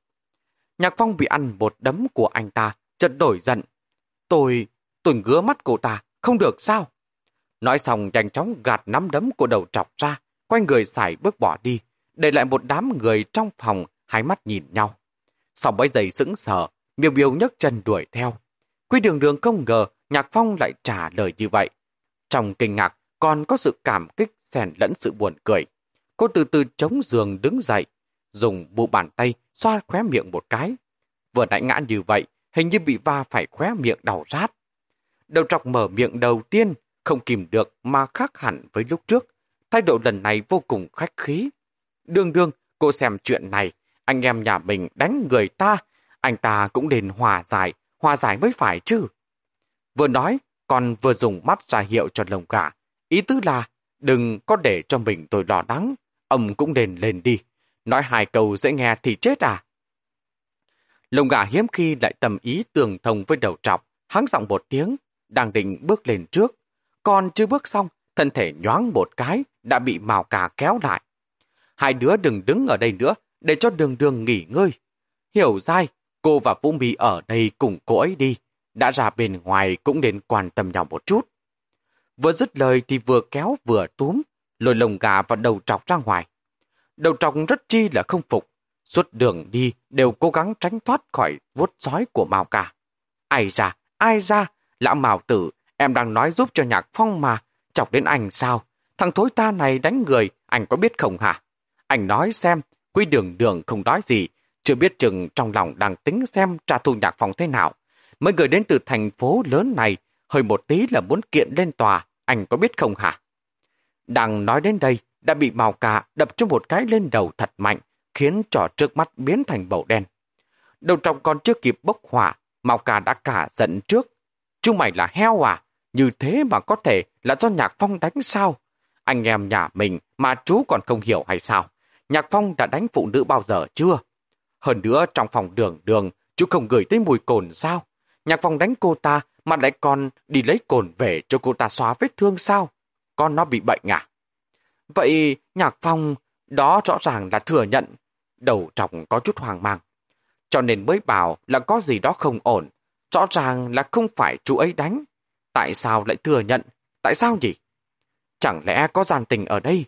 Nhạc phong bị ăn một đấm của anh ta, chợt đổi giận. Tôi, tôi ngứa mắt cô ta, không được sao? Nói xong nhanh chóng gạt nắm đấm của đầu trọc ra, quay người xài bước bỏ đi, để lại một đám người trong phòng, hai mắt nhìn nhau. Sau mấy giây sững sờ, miêu miêu nhấc chân đuổi theo. Quy đường đường không ngờ Nhạc Phong lại trả lời như vậy. Trong kinh ngạc còn có sự cảm kích xen lẫn sự buồn cười. Cô từ từ chống giường đứng dậy, dùng bộ bàn tay xoa khóe miệng một cái. Vừa nãy ngã như vậy, hình như bị va phải khóe miệng đau rát. Đầu trọc mở miệng đầu tiên, không kìm được mà khác hẳn với lúc trước. Thái độ lần này vô cùng khách khí. Đương đương, cô xem chuyện này, anh em nhà mình đánh người ta, anh ta cũng nên hòa giải, hòa giải mới phải chứ. Vừa nói, còn vừa dùng mắt ra hiệu cho lồng gà. Ý tứ là, đừng có để cho mình tôi lo lắng, ông cũng nên lên đi. Nói hai câu dễ nghe thì chết à? Lồng gà hiếm khi lại tầm ý tường thông với đầu trọc, hắng giọng một tiếng, đang định bước lên trước. Còn chưa bước xong, thân thể nhoáng một cái, đã bị màu cà kéo lại. Hai đứa đừng đứng ở đây nữa, để cho đường đường nghỉ ngơi. Hiểu dai, cô và Vũ Mỹ ở đây cùng cô ấy đi. Đã ra bên ngoài cũng nên quan tâm nhau một chút. Vừa dứt lời thì vừa kéo vừa túm, lôi lồng gà vào đầu trọc ra ngoài. đầu trọc rất chi là không phục. Suốt đường đi đều cố gắng tránh thoát khỏi vuốt sói của Mao cả. Ai ra, ai ra, lão Mao tử, em đang nói giúp cho nhạc phong mà, chọc đến anh sao? Thằng thối ta này đánh người, anh có biết không hả? Anh nói xem, quy đường đường không nói gì, chưa biết chừng trong lòng đang tính xem trả thù nhạc phong thế nào. Mấy người đến từ thành phố lớn này, hơi một tí là muốn kiện lên tòa, anh có biết không hả? Đang nói đến đây, đã bị màu cà đập cho một cái lên đầu thật mạnh, khiến trò trước mắt biến thành bầu đen. Đầu trọng còn chưa kịp bốc hỏa, màu cà đã cả giận trước. Chú mày là heo à? Như thế mà có thể là do Nhạc Phong đánh sao? Anh em nhà mình mà chú còn không hiểu hay sao? Nhạc Phong đã đánh phụ nữ bao giờ chưa? Hơn nữa trong phòng đường đường, chú không gửi tới mùi cồn sao? Nhạc Phong đánh cô ta mà lại còn đi lấy cồn về cho cô ta xóa vết thương sao? Con nó bị bệnh à? Vậy Nhạc Phong đó rõ ràng là thừa nhận. Đầu trọng có chút hoang mang. Cho nên mới bảo là có gì đó không ổn. Rõ ràng là không phải chú ấy đánh. Tại sao lại thừa nhận? Tại sao nhỉ? Chẳng lẽ có gian tình ở đây?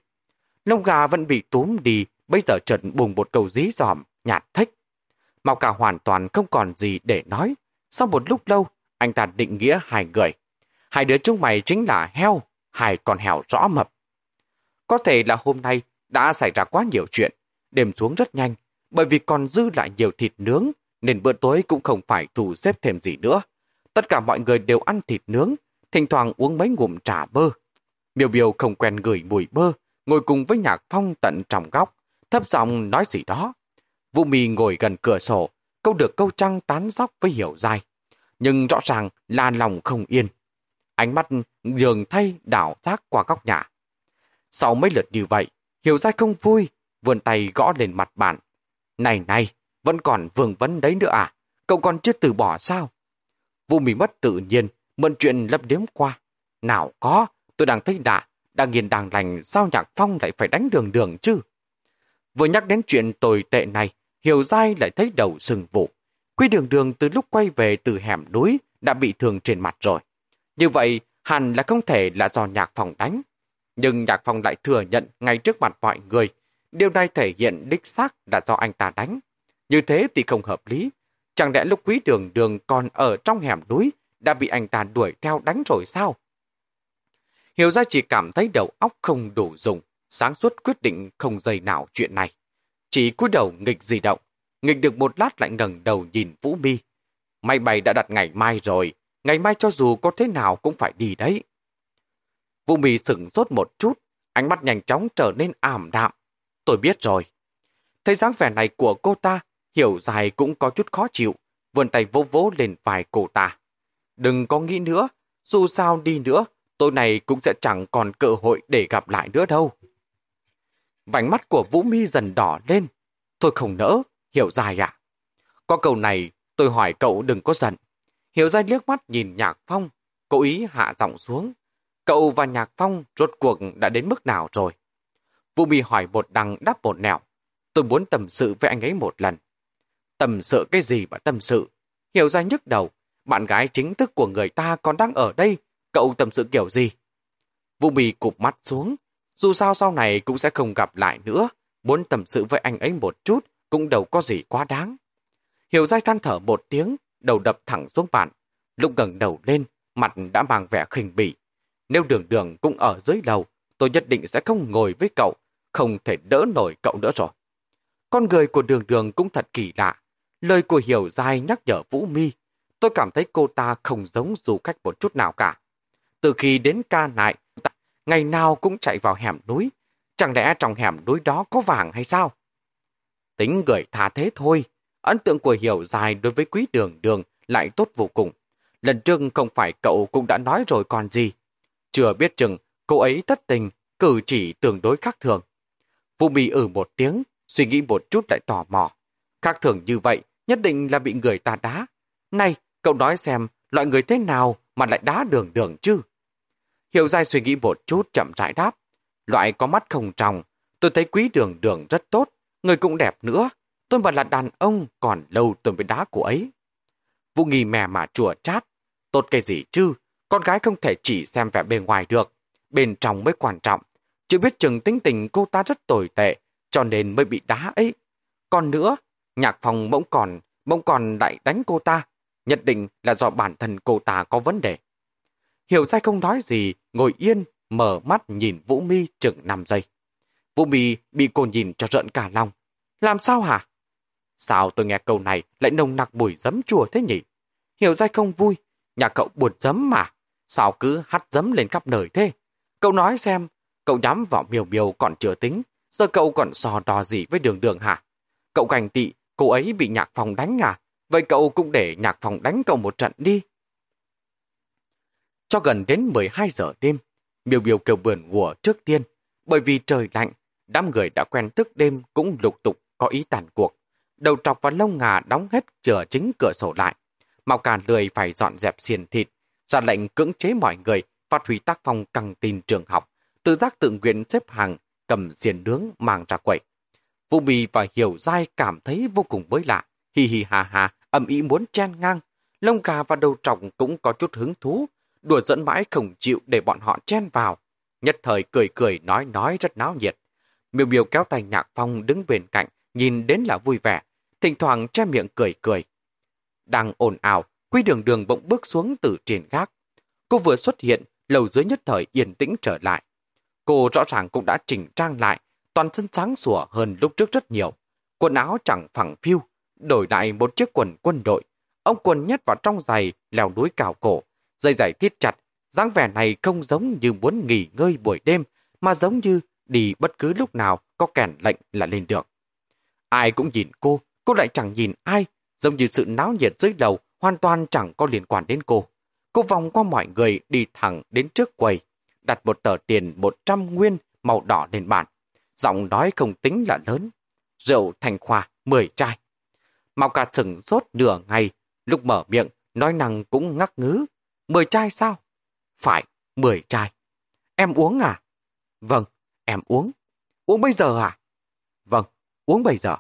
Lông gà vẫn bị túm đi, bây giờ chợt bùng một cầu dí dòm, nhạt thách Mạo cả hoàn toàn không còn gì để nói. Sau một lúc lâu, anh ta định nghĩa hai người. Hai đứa chúng mày chính là heo, hai con heo rõ mập. Có thể là hôm nay đã xảy ra quá nhiều chuyện, đêm xuống rất nhanh, bởi vì còn dư lại nhiều thịt nướng, nên bữa tối cũng không phải thủ xếp thêm gì nữa. Tất cả mọi người đều ăn thịt nướng, thỉnh thoảng uống mấy ngụm trà bơ. Miêu Biêu không quen gửi mùi bơ, ngồi cùng với Nhạc Phong tận trong góc, thấp giọng nói gì đó. Vũ Mì ngồi gần cửa sổ, câu được câu trăng tán dóc với hiểu dai. Nhưng rõ ràng là lòng không yên. Ánh mắt dường thay đảo giác qua góc nhà. Sau mấy lượt như vậy, hiểu dai không vui, vươn tay gõ lên mặt bạn. Này này, vẫn còn vương vấn đấy nữa à? Cậu còn chưa từ bỏ sao? Vũ Mì mất tự nhiên, mượn chuyện lấp điếm qua. Nào có, tôi đang thấy lạ, đang nghiền đàng lành, sao nhạc phong lại phải đánh đường đường chứ? Vừa nhắc đến chuyện tồi tệ này, Hiểu dai lại thấy đầu sừng vụ. Quy đường đường từ lúc quay về từ hẻm núi đã bị thương trên mặt rồi. Như vậy, hẳn là không thể là do nhạc phòng đánh. Nhưng nhạc phòng lại thừa nhận ngay trước mặt mọi người. Điều này thể hiện đích xác là do anh ta đánh. Như thế thì không hợp lý. Chẳng lẽ lúc quý đường đường còn ở trong hẻm núi đã bị anh ta đuổi theo đánh rồi sao? Hiểu ra chỉ cảm thấy đầu óc không đủ dùng, sáng suốt quyết định không dây nào chuyện này. Chỉ cúi đầu nghịch di động, nghịch được một lát lại ngẩng đầu nhìn Vũ Mi. May bày đã đặt ngày mai rồi, ngày mai cho dù có thế nào cũng phải đi đấy. Vũ Mi sửng sốt một chút, ánh mắt nhanh chóng trở nên ảm đạm. Tôi biết rồi. Thấy dáng vẻ này của cô ta, hiểu dài cũng có chút khó chịu, vươn tay vỗ vỗ lên vai cô ta. Đừng có nghĩ nữa, dù sao đi nữa, tôi này cũng sẽ chẳng còn cơ hội để gặp lại nữa đâu. Vành mắt của Vũ Mi dần đỏ lên. Tôi không nỡ, hiểu dài ạ. Có câu này, tôi hỏi cậu đừng có giận. Hiểu dài liếc mắt nhìn Nhạc Phong, cố ý hạ giọng xuống. Cậu và Nhạc Phong rốt cuộc đã đến mức nào rồi? Vũ Mi hỏi một đằng đáp một nẻo. Tôi muốn tâm sự với anh ấy một lần. Tâm sự cái gì mà tâm sự? Hiểu ra nhức đầu, bạn gái chính thức của người ta còn đang ở đây, cậu tâm sự kiểu gì? Vũ Bì cụp mắt xuống, dù sao sau này cũng sẽ không gặp lại nữa, muốn tâm sự với anh ấy một chút cũng đâu có gì quá đáng. Hiểu dai than thở một tiếng, đầu đập thẳng xuống bàn. Lúc gần đầu lên, mặt đã mang vẻ khinh bỉ. Nếu đường đường cũng ở dưới đầu, tôi nhất định sẽ không ngồi với cậu, không thể đỡ nổi cậu nữa rồi. Con người của đường đường cũng thật kỳ lạ. Lời của Hiểu dai nhắc nhở Vũ Mi. Tôi cảm thấy cô ta không giống du khách một chút nào cả. Từ khi đến ca nại, ngày nào cũng chạy vào hẻm núi. Chẳng lẽ trong hẻm núi đó có vàng hay sao? Tính người thả thế thôi. Ấn tượng của Hiểu Dài đối với quý đường đường lại tốt vô cùng. Lần trước không phải cậu cũng đã nói rồi còn gì. Chưa biết chừng, cô ấy thất tình, cử chỉ tương đối khác thường. Vũ Mì ử ừ một tiếng, suy nghĩ một chút lại tò mò. Khác thường như vậy, nhất định là bị người ta đá. Này, cậu nói xem, loại người thế nào mà lại đá đường đường chứ? Hiểu dai suy nghĩ một chút chậm rãi đáp. Loại có mắt không trong, tôi thấy quý đường đường rất tốt, người cũng đẹp nữa. Tôi mà là đàn ông, còn lâu tôi mới đá của ấy. Vũ nghi mè mà chùa chát. Tốt cái gì chứ, con gái không thể chỉ xem vẻ bề ngoài được. Bên trong mới quan trọng. Chưa biết chừng tính tình cô ta rất tồi tệ, cho nên mới bị đá ấy. Còn nữa, nhạc phòng bỗng còn, bỗng còn lại đánh cô ta, nhất định là do bản thân cô ta có vấn đề. Hiểu sai không nói gì, ngồi yên, mở mắt nhìn Vũ Mi chừng 5 giây. Vũ Mi bị cô nhìn cho rợn cả lòng. Làm sao hả? Sao tôi nghe câu này lại nồng nặc mùi giấm chùa thế nhỉ? Hiểu ra không vui, nhà cậu buồn giấm mà. Sao cứ hắt giấm lên khắp nơi thế? Cậu nói xem, cậu nhắm vào miều miều còn chưa tính, giờ cậu còn sò đò gì với đường đường hả? Cậu gành tị, cô ấy bị nhạc phòng đánh à? Vậy cậu cũng để nhạc phòng đánh cậu một trận đi. Cho gần đến 12 giờ đêm, miêu miêu kêu vườn ngùa trước tiên, bởi vì trời lạnh, đám người đã quen thức đêm cũng lục tục có ý tàn cuộc. Đầu trọc và lông ngà đóng hết chờ chính cửa sổ lại. Mạo Càn lười phải dọn dẹp xiên thịt, ra lệnh cưỡng chế mọi người phát huy tác phong căng tin trường học, tự giác tự nguyện xếp hàng, cầm xiên nướng mang ra quậy. Vũ Bì và Hiểu Giai cảm thấy vô cùng mới lạ, hi hi hà hà, âm ý muốn chen ngang. Lông gà và đầu trọc cũng có chút hứng thú, đùa dẫn mãi không chịu để bọn họ chen vào. Nhất thời cười cười nói nói rất náo nhiệt. Miêu miêu kéo tay nhạc phong đứng bên cạnh, nhìn đến là vui vẻ, thỉnh thoảng che miệng cười cười. Đang ồn ào, Quy đường đường bỗng bước xuống từ trên gác. Cô vừa xuất hiện, lầu dưới nhất thời yên tĩnh trở lại. Cô rõ ràng cũng đã chỉnh trang lại, toàn thân sáng sủa hơn lúc trước rất nhiều. Quần áo chẳng phẳng phiu, đổi lại một chiếc quần quân đội. Ông quần nhét vào trong giày, leo núi cào cổ, dây giày thiết chặt. dáng vẻ này không giống như muốn nghỉ ngơi buổi đêm, mà giống như đi bất cứ lúc nào có kèn lệnh là lên được. Ai cũng nhìn cô, cô lại chẳng nhìn ai, giống như sự náo nhiệt dưới đầu hoàn toàn chẳng có liên quan đến cô. Cô vòng qua mọi người đi thẳng đến trước quầy, đặt một tờ tiền 100 nguyên màu đỏ lên bàn. Giọng nói không tính là lớn. Rượu thành khoa 10 chai. màu cà sừng sốt nửa ngày, lúc mở miệng, nói năng cũng ngắc ngứ. 10 chai sao? Phải, 10 chai. Em uống à? Vâng, em uống. Uống bây giờ à? Vâng, uống bây giờ.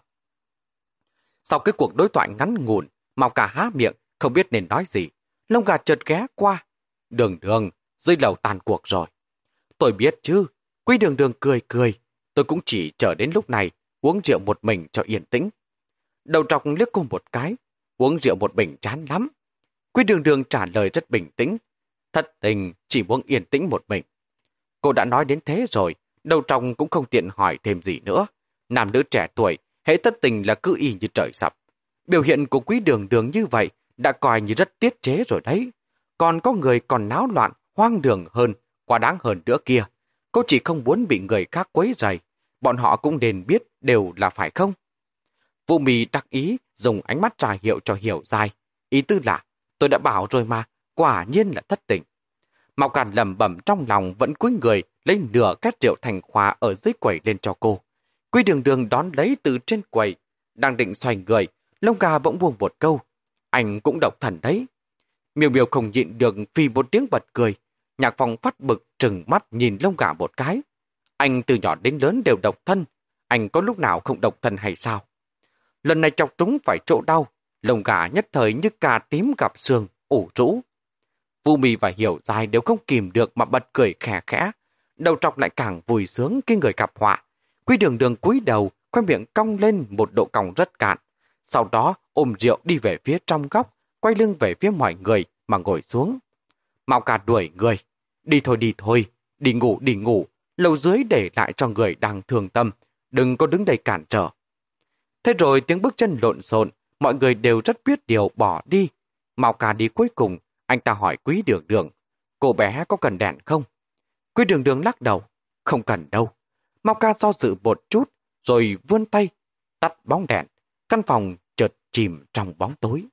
Sau cái cuộc đối thoại ngắn ngủn, mao cả há miệng, không biết nên nói gì. Lông gà chợt ghé qua. Đường đường, dưới lầu tàn cuộc rồi. Tôi biết chứ. Quý đường đường cười cười. Tôi cũng chỉ chờ đến lúc này, uống rượu một mình cho yên tĩnh. Đầu trọc liếc cô một cái. Uống rượu một bình chán lắm. Quý đường đường trả lời rất bình tĩnh. Thật tình, chỉ muốn yên tĩnh một mình. Cô đã nói đến thế rồi, đầu trong cũng không tiện hỏi thêm gì nữa. Nam nữ trẻ tuổi, hễ tất tình là cứ y như trời sập. Biểu hiện của quý đường đường như vậy đã coi như rất tiết chế rồi đấy. Còn có người còn náo loạn, hoang đường hơn, quá đáng hơn nữa kia. Cô chỉ không muốn bị người khác quấy rầy. Bọn họ cũng nên biết đều là phải không? Vũ mì đặc ý dùng ánh mắt trà hiệu cho hiểu dài. Ý tư là, tôi đã bảo rồi mà, quả nhiên là thất tình. Mạo Càn lầm bẩm trong lòng vẫn cúi người lấy nửa các triệu thành khoa ở dưới quầy lên cho cô. Quy đường đường đón lấy từ trên quầy, đang định xoay người, lông gà bỗng buông một câu. Anh cũng độc thần đấy. Miêu miêu không nhịn được vì một tiếng bật cười. Nhạc phòng phát bực trừng mắt nhìn lông gà một cái. Anh từ nhỏ đến lớn đều độc thân. Anh có lúc nào không độc thân hay sao? Lần này chọc trúng phải chỗ đau lồng gà nhất thời như cà tím gặp xương, ủ rũ. Vu Mì và Hiểu dài đều không kìm được mà bật cười khẽ khẽ. Đầu trọc lại càng vui sướng khi người gặp họa. Quy đường đường cúi đầu, khoe miệng cong lên một độ cong rất cạn. Sau đó ôm rượu đi về phía trong góc, quay lưng về phía mọi người mà ngồi xuống. Mạo cả đuổi người. Đi thôi đi thôi, đi ngủ đi ngủ, lầu dưới để lại cho người đang thương tâm, đừng có đứng đây cản trở. Thế rồi tiếng bước chân lộn xộn, mọi người đều rất biết điều bỏ đi. Mạo cả đi cuối cùng, anh ta hỏi quý đường đường, cô bé có cần đèn không? Quý đường đường lắc đầu, không cần đâu. Mạo ca do dự một chút, rồi vươn tay, tắt bóng đèn. Căn phòng chợt chìm trong bóng tối.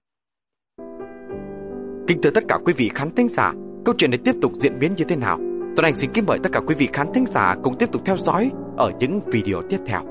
Kính thưa tất cả quý vị khán thính giả, câu chuyện này tiếp tục diễn biến như thế nào? Tuấn Anh xin kính mời tất cả quý vị khán thính giả cùng tiếp tục theo dõi ở những video tiếp theo.